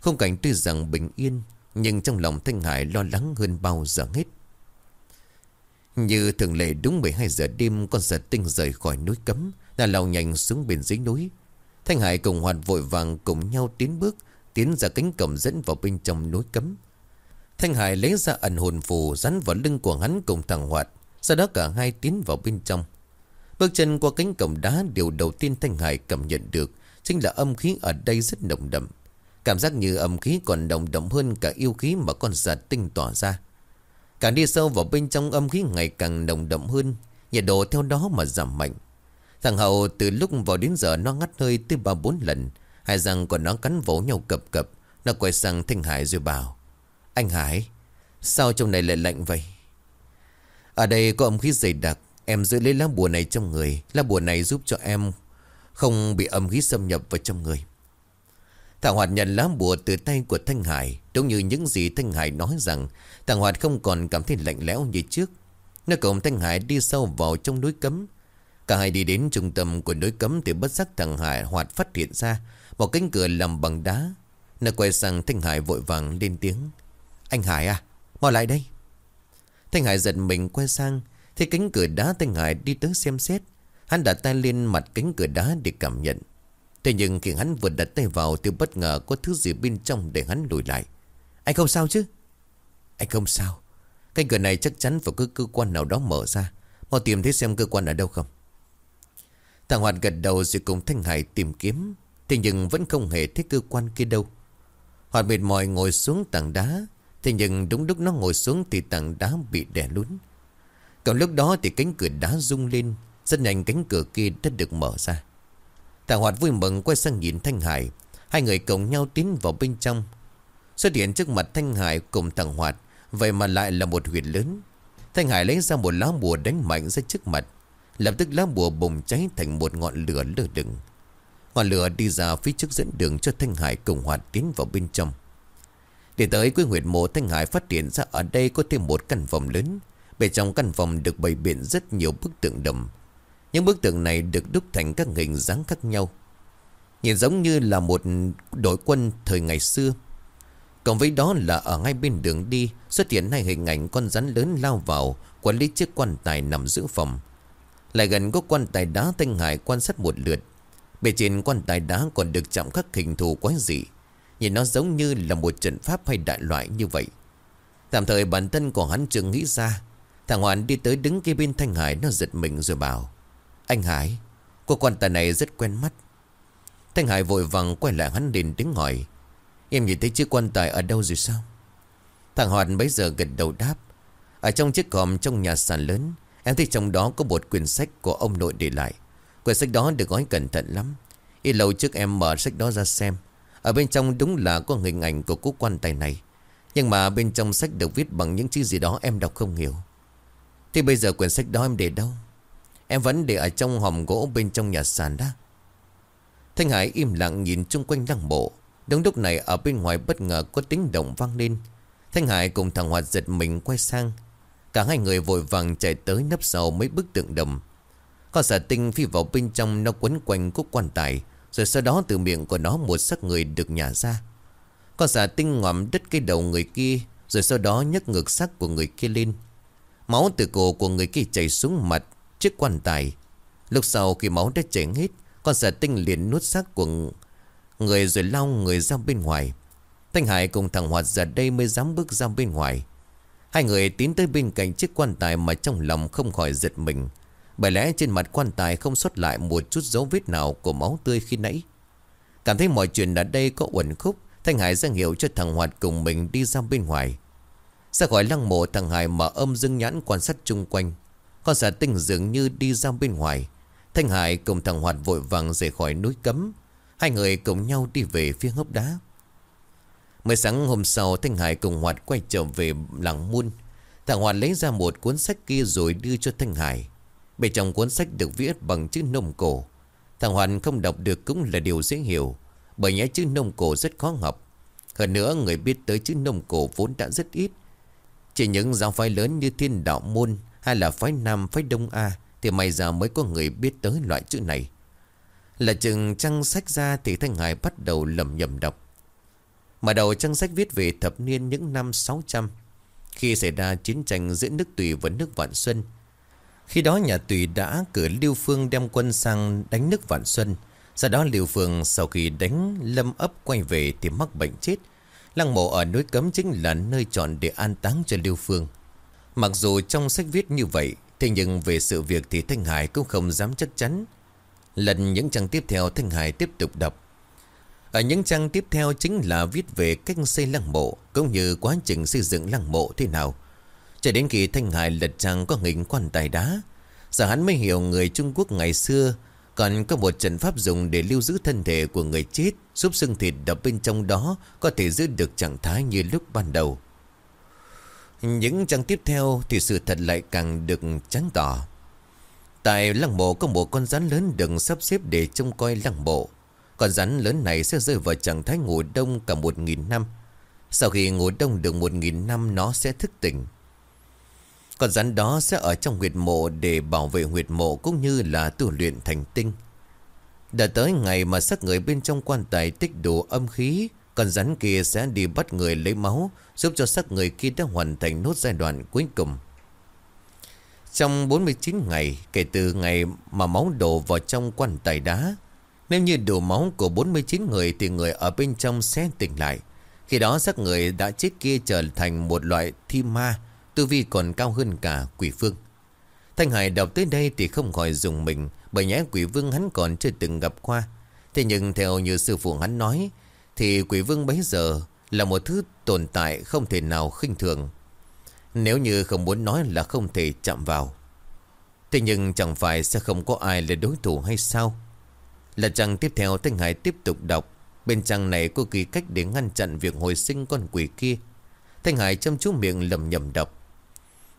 Không cảnh tuy rằng bình yên, Nhưng trong lòng Thanh Hải lo lắng hơn bao giờ hết. Như thường lệ đúng 12 giờ đêm, Con giật tinh rời khỏi núi cấm, Đã lao nhanh xuống bên dưới núi. Thanh Hải cùng Hoạt vội vàng cùng nhau tiến bước, Tiến ra cánh cổng dẫn vào bên trong núi cấm. Thanh Hải lấy ra ẩn hồn phù Rắn vào lưng của hắn cùng thằng Hoạt, Sau đó cả hai tiến vào bên trong. Bước chân qua cánh cổng đá, Điều đầu tiên Thanh Hải cảm nhận được Chính là âm khí ở đây rất nồng đậm. Cảm giác như âm khí còn nồng đậm hơn Cả yêu khí mà con giả tinh tỏa ra. Càng đi sâu vào bên trong, âm khí ngày càng nồng đậm hơn, Nhiệt độ theo đó mà giảm mạnh. Thằng Hậu từ lúc vào đến giờ nó ngắt hơi tới ba bốn lần. Hai răng của nó cắn vỗ nhau cập cập. Nó quay sang Thanh Hải rồi bảo, Anh Hải, Sao trong này lại lạnh vậy? Ở đây có âm khí dày đặc, Em giữ lấy lá bùa này trong người. Lá bùa này giúp cho em Không bị âm khí xâm nhập vào trong người. Thằng Hoạt nhận lá bùa từ tay của Thanh Hải. Đúng như những gì Thanh Hải nói rằng, Thằng Hoạt không còn cảm thấy lạnh lẽo như trước. Nó cùng Thanh Hải đi sâu vào trong núi cấm. Cả hai đi đến trung tâm của núi cấm Thì bất giác thằng Hải hoạt phát hiện ra, Một cánh cửa làm bằng đá. Nó quay sang Thanh Hải vội vàng lên tiếng. Anh Hải à Mau lại đây. Thanh Hải giật mình quay sang, Thấy cánh cửa đá Thanh Hải đi tới xem xét. Hắn đặt tay lên mặt cánh cửa đá để cảm nhận. Thế nhưng khi hắn vừa đặt tay vào Thì bất ngờ có thứ gì bên trong để hắn lùi lại. Anh không sao chứ? Anh không sao. Cánh cửa này chắc chắn phải có cơ quan nào đó mở ra. Mau tìm thấy xem cơ quan ở đâu không. Thằng Hoạt gật đầu rồi cùng Thanh Hải tìm kiếm. Thế nhưng vẫn không hề thấy cơ quan kia đâu. Hoạt mệt mỏi ngồi xuống tảng đá. Thế nhưng đúng lúc nó ngồi xuống Thì tảng đá bị đè lún. Còn lúc đó thì cánh cửa đá rung lên. Rất nhanh cánh cửa kia đã được mở ra. Thằng Hoạt vui mừng quay sang nhìn Thanh Hải. Hai người cùng nhau tiến vào bên trong. Xuất hiện trước mặt Thanh Hải cùng thằng Hoạt. Vậy mà lại là một huyệt lớn. Thanh Hải lấy ra một lá bùa đánh mạnh ra trước mặt. Lập tức lá bùa bùng cháy thành một ngọn lửa lơ đựng. Ngọn lửa đi ra phía trước dẫn đường cho Thanh Hải cùng Hoạt tiến vào bên trong. Để tới cuối huyệt mộ, Thanh Hải phát hiện ra ở đây có thêm một căn phòng lớn. Bên trong căn phòng được bày biện rất nhiều bức tượng đầm. Những bức tượng này được đúc thành các hình dáng khác nhau. Nhìn giống như là một đội quân thời ngày xưa. Cộng với đó là ở ngay bên đường đi, Xuất hiện hai hình ảnh con rắn lớn lao vào, Quản lý chiếc quan tài nằm giữa phòng. Lại gần có quan tài đá Thanh Hải quan sát một lượt. Bề trên quan tài đá còn được chạm khắc hình thù quái dị. Nhìn nó giống như là một trận pháp hay đại loại như vậy. Tạm thời bản thân của hắn chưa nghĩ ra. Thằng Hoàn đi tới đứng kia bên Thanh Hải Nó giật mình rồi bảo, Anh Hải, Cô quan tài này rất quen mắt. Thanh Hải vội vàng quay lại hắn đến tiếng hỏi, Em nhìn thấy chiếc quan tài ở đâu rồi sao? Thằng Hoàn bấy giờ gật đầu đáp, Ở trong chiếc còm trong nhà sàn lớn Em thấy trong đó có một quyển sách của ông nội để lại. Quyển sách đó được gói cẩn thận lắm. Ít lâu trước em mở sách đó ra xem. Ở bên trong đúng là có hình ảnh của cú quan tài này. Nhưng mà bên trong sách được viết bằng những chữ gì đó em đọc không hiểu. Thì bây giờ quyển sách đó em để đâu? Em vẫn để ở trong hòm gỗ bên trong nhà sàn đó. Thanh Hải im lặng nhìn chung quanh lăng mộ. Đúng lúc này ở bên ngoài bất ngờ có tiếng động vang lên. Thanh Hải cùng thằng Hoạt giật mình quay sang. Cả hai người vội vàng chạy tới nấp sau mấy bức tượng đồng Con xà tinh phi vào bên trong nó quấn quanh cúc quan tài, Rồi sau đó từ miệng của nó một xác người được nhả ra. Con xà tinh ngoạm đứt cái đầu người kia, Rồi sau đó nhấc ngược xác của người kia lên. Máu từ cổ của người kia chảy xuống mặt Chiếc quan tài. Lúc sau khi máu đã chảy hết, Con xà tinh liền nuốt xác của người rồi lao người ra bên ngoài. Thanh Hải cùng thằng Hoạt ra đây mới dám bước ra bên ngoài. Hai người tiến tới bên cạnh chiếc quan tài mà trong lòng không khỏi giật mình. Bởi lẽ trên mặt quan tài không xuất lại một chút dấu vết nào của máu tươi khi nãy. Cảm thấy mọi chuyện ở đây có uẩn khúc, Thanh Hải ra hiệu cho thằng Hoạt cùng mình đi ra bên ngoài. Ra khỏi lăng mộ, thằng Hải mở âm dưng nhãn quan sát chung quanh. Con xà tinh dường như đi ra bên ngoài. Thanh Hải cùng thằng Hoạt vội vàng rời khỏi núi cấm. Hai người cùng nhau đi về phía hốc đá. Mới sáng hôm sau, Thanh Hải cùng Hoạt quay trở về làng muôn. Thằng Hoạt lấy ra một cuốn sách kia rồi đưa cho Thanh Hải. Bên trong cuốn sách được viết bằng chữ nông cổ. Thằng Hoạt không đọc được cũng là điều dễ hiểu, Bởi nhé chữ nông cổ rất khó học. Hơn nữa, người biết tới chữ nông cổ vốn đã rất ít. Chỉ những giáo phái lớn như Thiên Đạo Môn Hay là phái Nam, phái Đông A Thì may ra mới có người biết tới loại chữ này. Là chừng trăng sách ra thì Thanh Hải bắt đầu lầm nhầm đọc. Mở đầu trang sách viết về thập niên những năm 600 Khi xảy ra chiến tranh giữa nước Tùy và nước Vạn Xuân. Khi đó nhà Tùy đã cử Lưu Phương đem quân sang đánh nước Vạn Xuân. Sau đó Lưu Phương sau khi đánh, lâm ấp quay về thì mắc bệnh chết. Lăng mộ ở núi Cấm chính là nơi chọn để an táng cho Lưu Phương. Mặc dù trong sách viết như vậy, Thế nhưng về sự việc thì Thanh Hải cũng không dám chắc chắn. Lần những trang tiếp theo Thanh Hải tiếp tục đọc ở những trang tiếp theo chính là viết về cách xây lăng mộ, Cũng như quá trình xây dựng lăng mộ thế nào. Cho đến khi Thanh Hải lật trang có hình quan tài đá, Giờ hắn mới hiểu người Trung Quốc ngày xưa Còn có một trận pháp dùng để lưu giữ thân thể của người chết, Giúp xương thịt đập bên trong đó Có thể giữ được trạng thái như lúc ban đầu. Những trang tiếp theo thì sự thật lại càng được trắng tỏ. Tại lăng mộ có một con rắn lớn đừng sắp xếp để trông coi lăng mộ con rắn lớn này sẽ rơi vào trạng thái ngủ đông cả một nghìn năm. Sau khi ngủ đông được một nghìn năm, nó sẽ thức tỉnh. Con rắn đó sẽ ở trong huyệt mộ để bảo vệ huyệt mộ cũng như là tu luyện thành tinh. Đã tới ngày mà xác người bên trong quan tài tích đủ âm khí, Con rắn kia sẽ đi bắt người lấy máu, Giúp cho xác người kia đã hoàn thành nốt giai đoạn cuối cùng. Trong 49 ngày, kể từ ngày mà máu đổ vào trong quan tài đá nếu như đổ máu của 49 người thì người ở bên trong sẽ tỉnh lại. Khi đó xác người đã chết kia trở thành một loại thi ma, tư vi còn cao hơn cả quỷ phương. Thanh Hải đọc tới đây thì không khỏi dùng mình, bởi nhẽ quỷ vương hắn còn chưa từng gặp qua. Thế nhưng theo như sư phụ hắn nói, thì quỷ vương bấy giờ là một thứ tồn tại không thể nào khinh thường. Nếu như không muốn nói là không thể chạm vào. Thế nhưng chẳng phải sẽ không có ai là đối thủ hay sao? Là trang tiếp theo Thanh Hải tiếp tục đọc. Bên trang này có kỳ cách để ngăn chặn việc hồi sinh con quỷ kia. Thanh Hải chăm chú miệng lầm nhầm đọc.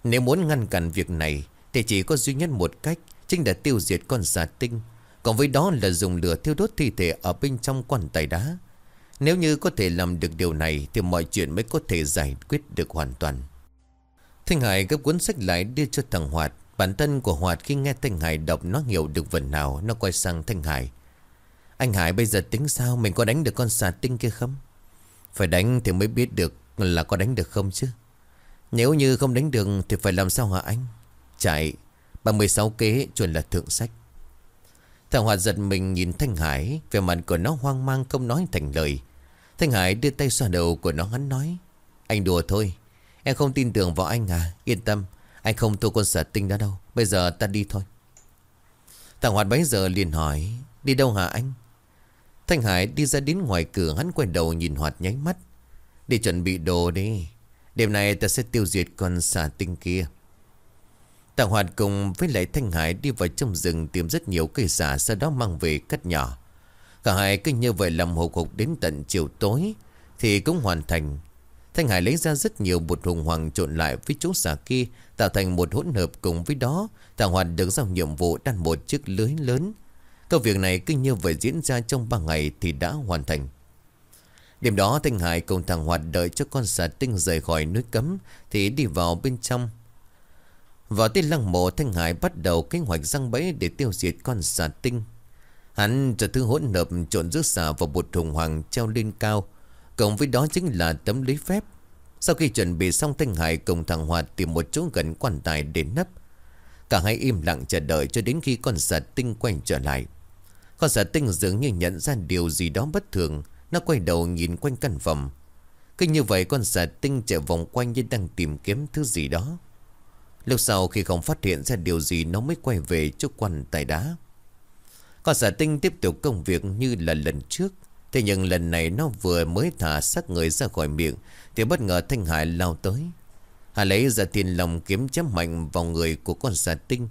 Nếu muốn ngăn cản việc này, Thì chỉ có duy nhất một cách, Chính là tiêu diệt con giả tinh. Còn với đó là dùng lửa thiêu đốt thi thể ở bên trong quan tài đá. Nếu như có thể làm được điều này, Thì mọi chuyện mới có thể giải quyết được hoàn toàn. Thanh Hải gấp cuốn sách lại đưa cho thằng Hoạt. Bản thân của Hoạt khi nghe Thanh Hải đọc, nó hiểu được phần nào, Nó quay sang Thanh Hải. Anh Hải bây giờ tính sao? Mình có đánh được con xà tinh kia không? Phải đánh thì mới biết được là có đánh được không chứ. Nếu như không đánh được Thì phải làm sao hả anh? Chạy 36 kế chuẩn là thượng sách. Thằng Hoạt giật mình nhìn Thanh Hải Về mặt của nó hoang mang không nói thành lời. Thanh Hải đưa tay xoa đầu của nó, hắn nói, Anh đùa thôi, Em không tin tưởng vào anh à Yên tâm, Anh không thua con sở tinh đó đâu, Bây giờ ta đi thôi. Thằng Hoạt bấy giờ liền hỏi, Đi đâu hả anh? Thanh Hải đi ra đến ngoài cửa, Hắn quay đầu nhìn Hoạt nháy mắt Đi chuẩn bị đồ đi Đêm nay ta sẽ tiêu diệt con xà tinh kia Tạ Hoạt cùng với lại Thanh Hải đi vào trong rừng tìm rất nhiều cây xà, sau đó mang về cắt nhỏ. Cả hai cứ như vậy làm hộp hộp đến tận chiều tối, thì cũng hoàn thành. Thanh Hải lấy ra rất nhiều bột hùng hoàng trộn lại với chỗ xà kia, tạo thành một hỗn hợp cùng với đó. Tạ Hoạt được giao nhiệm vụ đan một chiếc lưới lớn. Công việc này cứ như vậy diễn ra trong 3 ngày thì đã hoàn thành. Đêm đó, Thanh Hải cùng thằng Hoạt đợi cho con xà tinh rời khỏi núi cấm thì đi vào bên trong. Vào tới lăng mộ, Thanh Hải bắt đầu kế hoạch răng bẫy để tiêu diệt con xà tinh. Hắn cho thứ hỗn hợp trộn giữa xà vào bột thùng hoàng treo lên cao. Cộng với đó chính là tấm lý phép. Sau khi chuẩn bị xong, Thanh Hải cùng thằng Hoạt tìm một chỗ gần quan tài để nấp. Cả hai im lặng chờ đợi cho đến khi con xà tinh quay trở lại. Con giả tinh dường như nhận ra điều gì đó bất thường. Nó quay đầu nhìn quanh căn phòng. Cứ như vậy, con giả tinh chạy vòng quanh như đang tìm kiếm thứ gì đó. Lúc sau khi không phát hiện ra điều gì, Nó mới quay về chỗ quan tài đá Con giả tinh tiếp tục công việc như là lần trước Thế nhưng lần này nó vừa mới thả xác người ra khỏi miệng, Thì bất ngờ Thanh Hải lao tới Hà lấy ra tiền lòng kiếm chém mạnh vào người của con xà tinh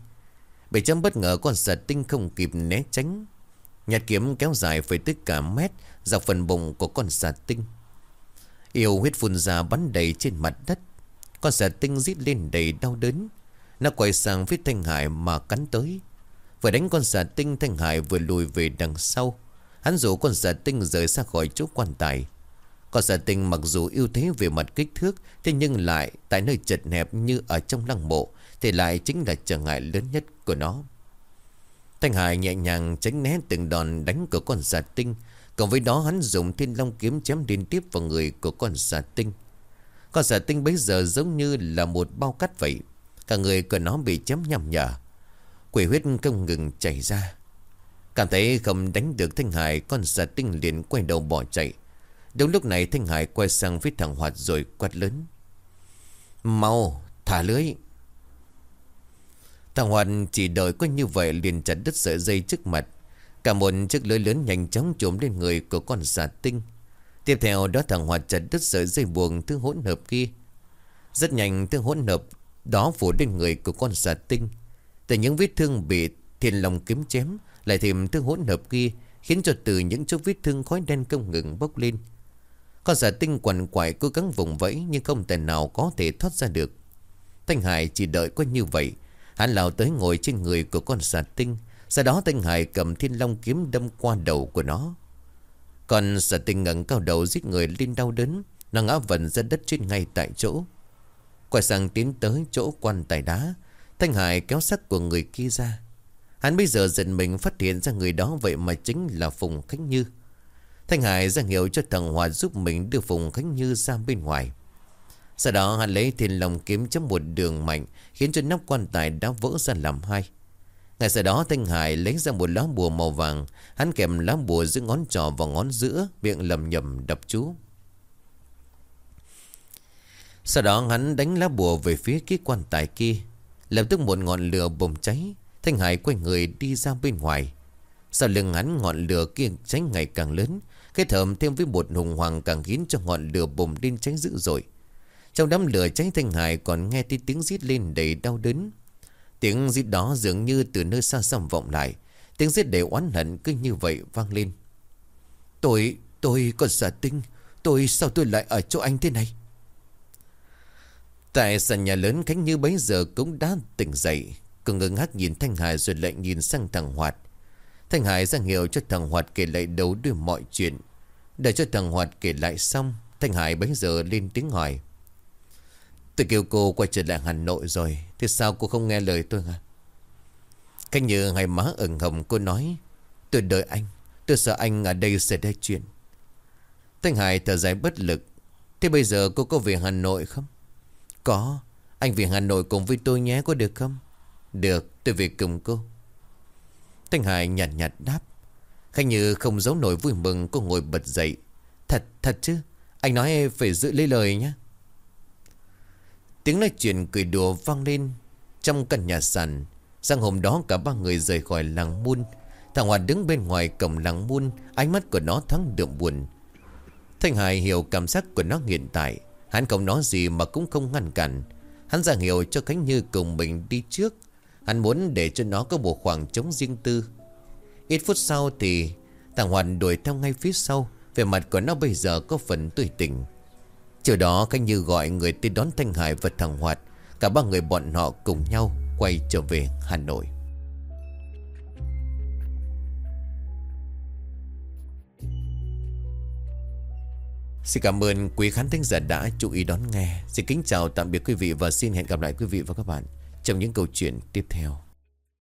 Bị chém bất ngờ, con xà tinh không kịp né tránh Nhát kiếm kéo dài phải tới cả mét, Dọc phần bụng của con xà tinh. Yêu huyết phun ra bắn đầy trên mặt đất. Con xà tinh rít lên đầy đau đớn. Nó quay sang phía Thanh Hải mà cắn tới. Vừa đánh con xà tinh, Thanh Hải vừa lùi về đằng sau. Hắn rủ con xà tinh rời xa khỏi chỗ quan tài. Con xà tinh mặc dù ưu thế về mặt kích thước, Thế nhưng lại tại nơi chật hẹp như ở trong lăng mộ, Thì lại chính là trở ngại lớn nhất của nó. Thanh Hải nhẹ nhàng tránh né từng đòn đánh của con giả tinh. Cộng với đó, hắn dùng thiên long kiếm chém liên tiếp vào người của con giả tinh. Con giả tinh bấy giờ giống như là một bao cắt vậy. Cả người của nó bị chém nhầm nhở. Quỷ huyết không ngừng chảy ra. Cảm thấy không đánh được Thanh Hải, Con giả tinh liền quay đầu bỏ chạy. Đúng lúc này, Thanh Hải quay sang phía thằng Hoạt rồi quát lớn. Mau, thả lưới. Thằng hoàn chỉ đợi có như vậy liền chặt đứt sợi dây trước mặt Cả một chiếc lưới lớn nhanh chóng trộm lên người của con giả tinh Tiếp theo đó thằng hoàn chặt đứt sợi dây buồn thứ hỗn hợp kia. Rất nhanh thứ hỗn hợp đó phủ lên người của con giả tinh. Từ những vết thương bị thiên lòng kiếm chém, lại thêm thứ hỗn hợp kia, khiến cho từ những chỗ vết thương khói đen không ngừng bốc lên. Con giả tinh quằn quại cố gắng vùng vẫy nhưng không thể nào có thể thoát ra được. Thanh Hải chỉ đợi có như vậy. Hắn lao tới ngồi trên người của con xà tinh. Sau đó Thanh Hải cầm thiên long kiếm đâm qua đầu của nó. Con xà tinh ngẩng cao đầu giết người lên đau đớn. Nó ngã vần ra đất trên ngay tại chỗ. Quay sang tiến tới chỗ quan tài đá. Thanh Hải kéo sắc của người kia ra. Hắn bây giờ giận mình phát hiện ra người đó Vậy mà chính là Phùng Khánh Như. Thanh Hải ra hiệu cho thằng Hòa giúp mình đưa Phùng Khánh Như ra bên ngoài. Sau đó hắn lấy thiên lòng kiếm chấm một đường mạnh, Khiến cho nắp quan tài đã vỡ ra làm hai. Ngay sau đó, Thanh Hải lấy ra một lá bùa màu vàng. Hắn kèm lá bùa giữa ngón trỏ và ngón giữa, Miệng lầm nhầm đập chú. Sau đó, hắn đánh lá bùa về phía cái quan tài kia. Lập tức một ngọn lửa bùng cháy. Thanh Hải quay người đi ra bên ngoài. Sau lưng hắn, ngọn lửa kia cháy ngày càng lớn. Kết hợp thêm với một hùng hoàng càng khiến cho ngọn lửa bùng lên cháy dữ dội. Trong đám lửa cháy Thanh Hải còn nghe thấy tiếng rít lên đầy đau đớn. Tiếng giết đó dường như từ nơi xa xăm vọng lại. Tiếng giết đầy oán hận cứ như vậy vang lên. Tôi, tôi còn giả tinh Tôi sao tôi lại ở chỗ anh thế này? Tại sàn nhà lớn Khánh Như bấy giờ cũng đã tỉnh dậy. Cô ngừng ngác nhìn Thanh Hải rồi lại nhìn sang thằng Hoạt. Thanh Hải ra hiệu cho thằng Hoạt kể lại đấu đuôi mọi chuyện. Để cho thằng Hoạt kể lại xong Thanh Hải bấy giờ lên tiếng hỏi. Tôi kêu cô quay trở lại Hà Nội rồi Thế sao cô không nghe lời tôi hả? Cách như hai má ửng hồng, cô nói, Tôi đợi anh, Tôi sợ anh ở đây sẽ ra chuyện. Thanh Hải thở dài bất lực, Thế bây giờ cô có về Hà Nội không? Có, Anh về Hà Nội cùng với tôi nhé, có được không? Được, tôi về cùng cô. Thanh Hải nhạt nhạt đáp Khanh Như không giấu nổi vui mừng, Cô ngồi bật dậy. Thật thật chứ, Anh nói phải giữ lấy lời nhé. Tiếng nói chuyện cười đùa vang lên Trong căn nhà sàn. Sang hôm đó cả ba người rời khỏi làng muôn Thằng Hòa đứng bên ngoài cổng làng muôn Ánh mắt của nó thắng đượm buồn. Thanh Hải hiểu cảm giác của nó hiện tại. Hắn không nói gì mà cũng không ngăn cản. Hắn ra hiểu cho Khánh Như cùng mình đi trước. Hắn muốn để cho nó có một khoảng trống riêng tư. Ít phút sau thì Thằng Hoàn đuổi theo ngay phía sau. Về mặt của nó bây giờ có phần tươi tỉnh. Chiều đó Khánh Như gọi người tới đón Thanh Hải và thằng Hoạt. Cả ba người bọn họ cùng nhau Quay trở về Hà Nội. Xin cảm ơn quý khán thính giả đã chú ý đón nghe. Xin kính chào, tạm biệt quý vị Và xin hẹn gặp lại quý vị và các bạn Trong những câu chuyện tiếp theo.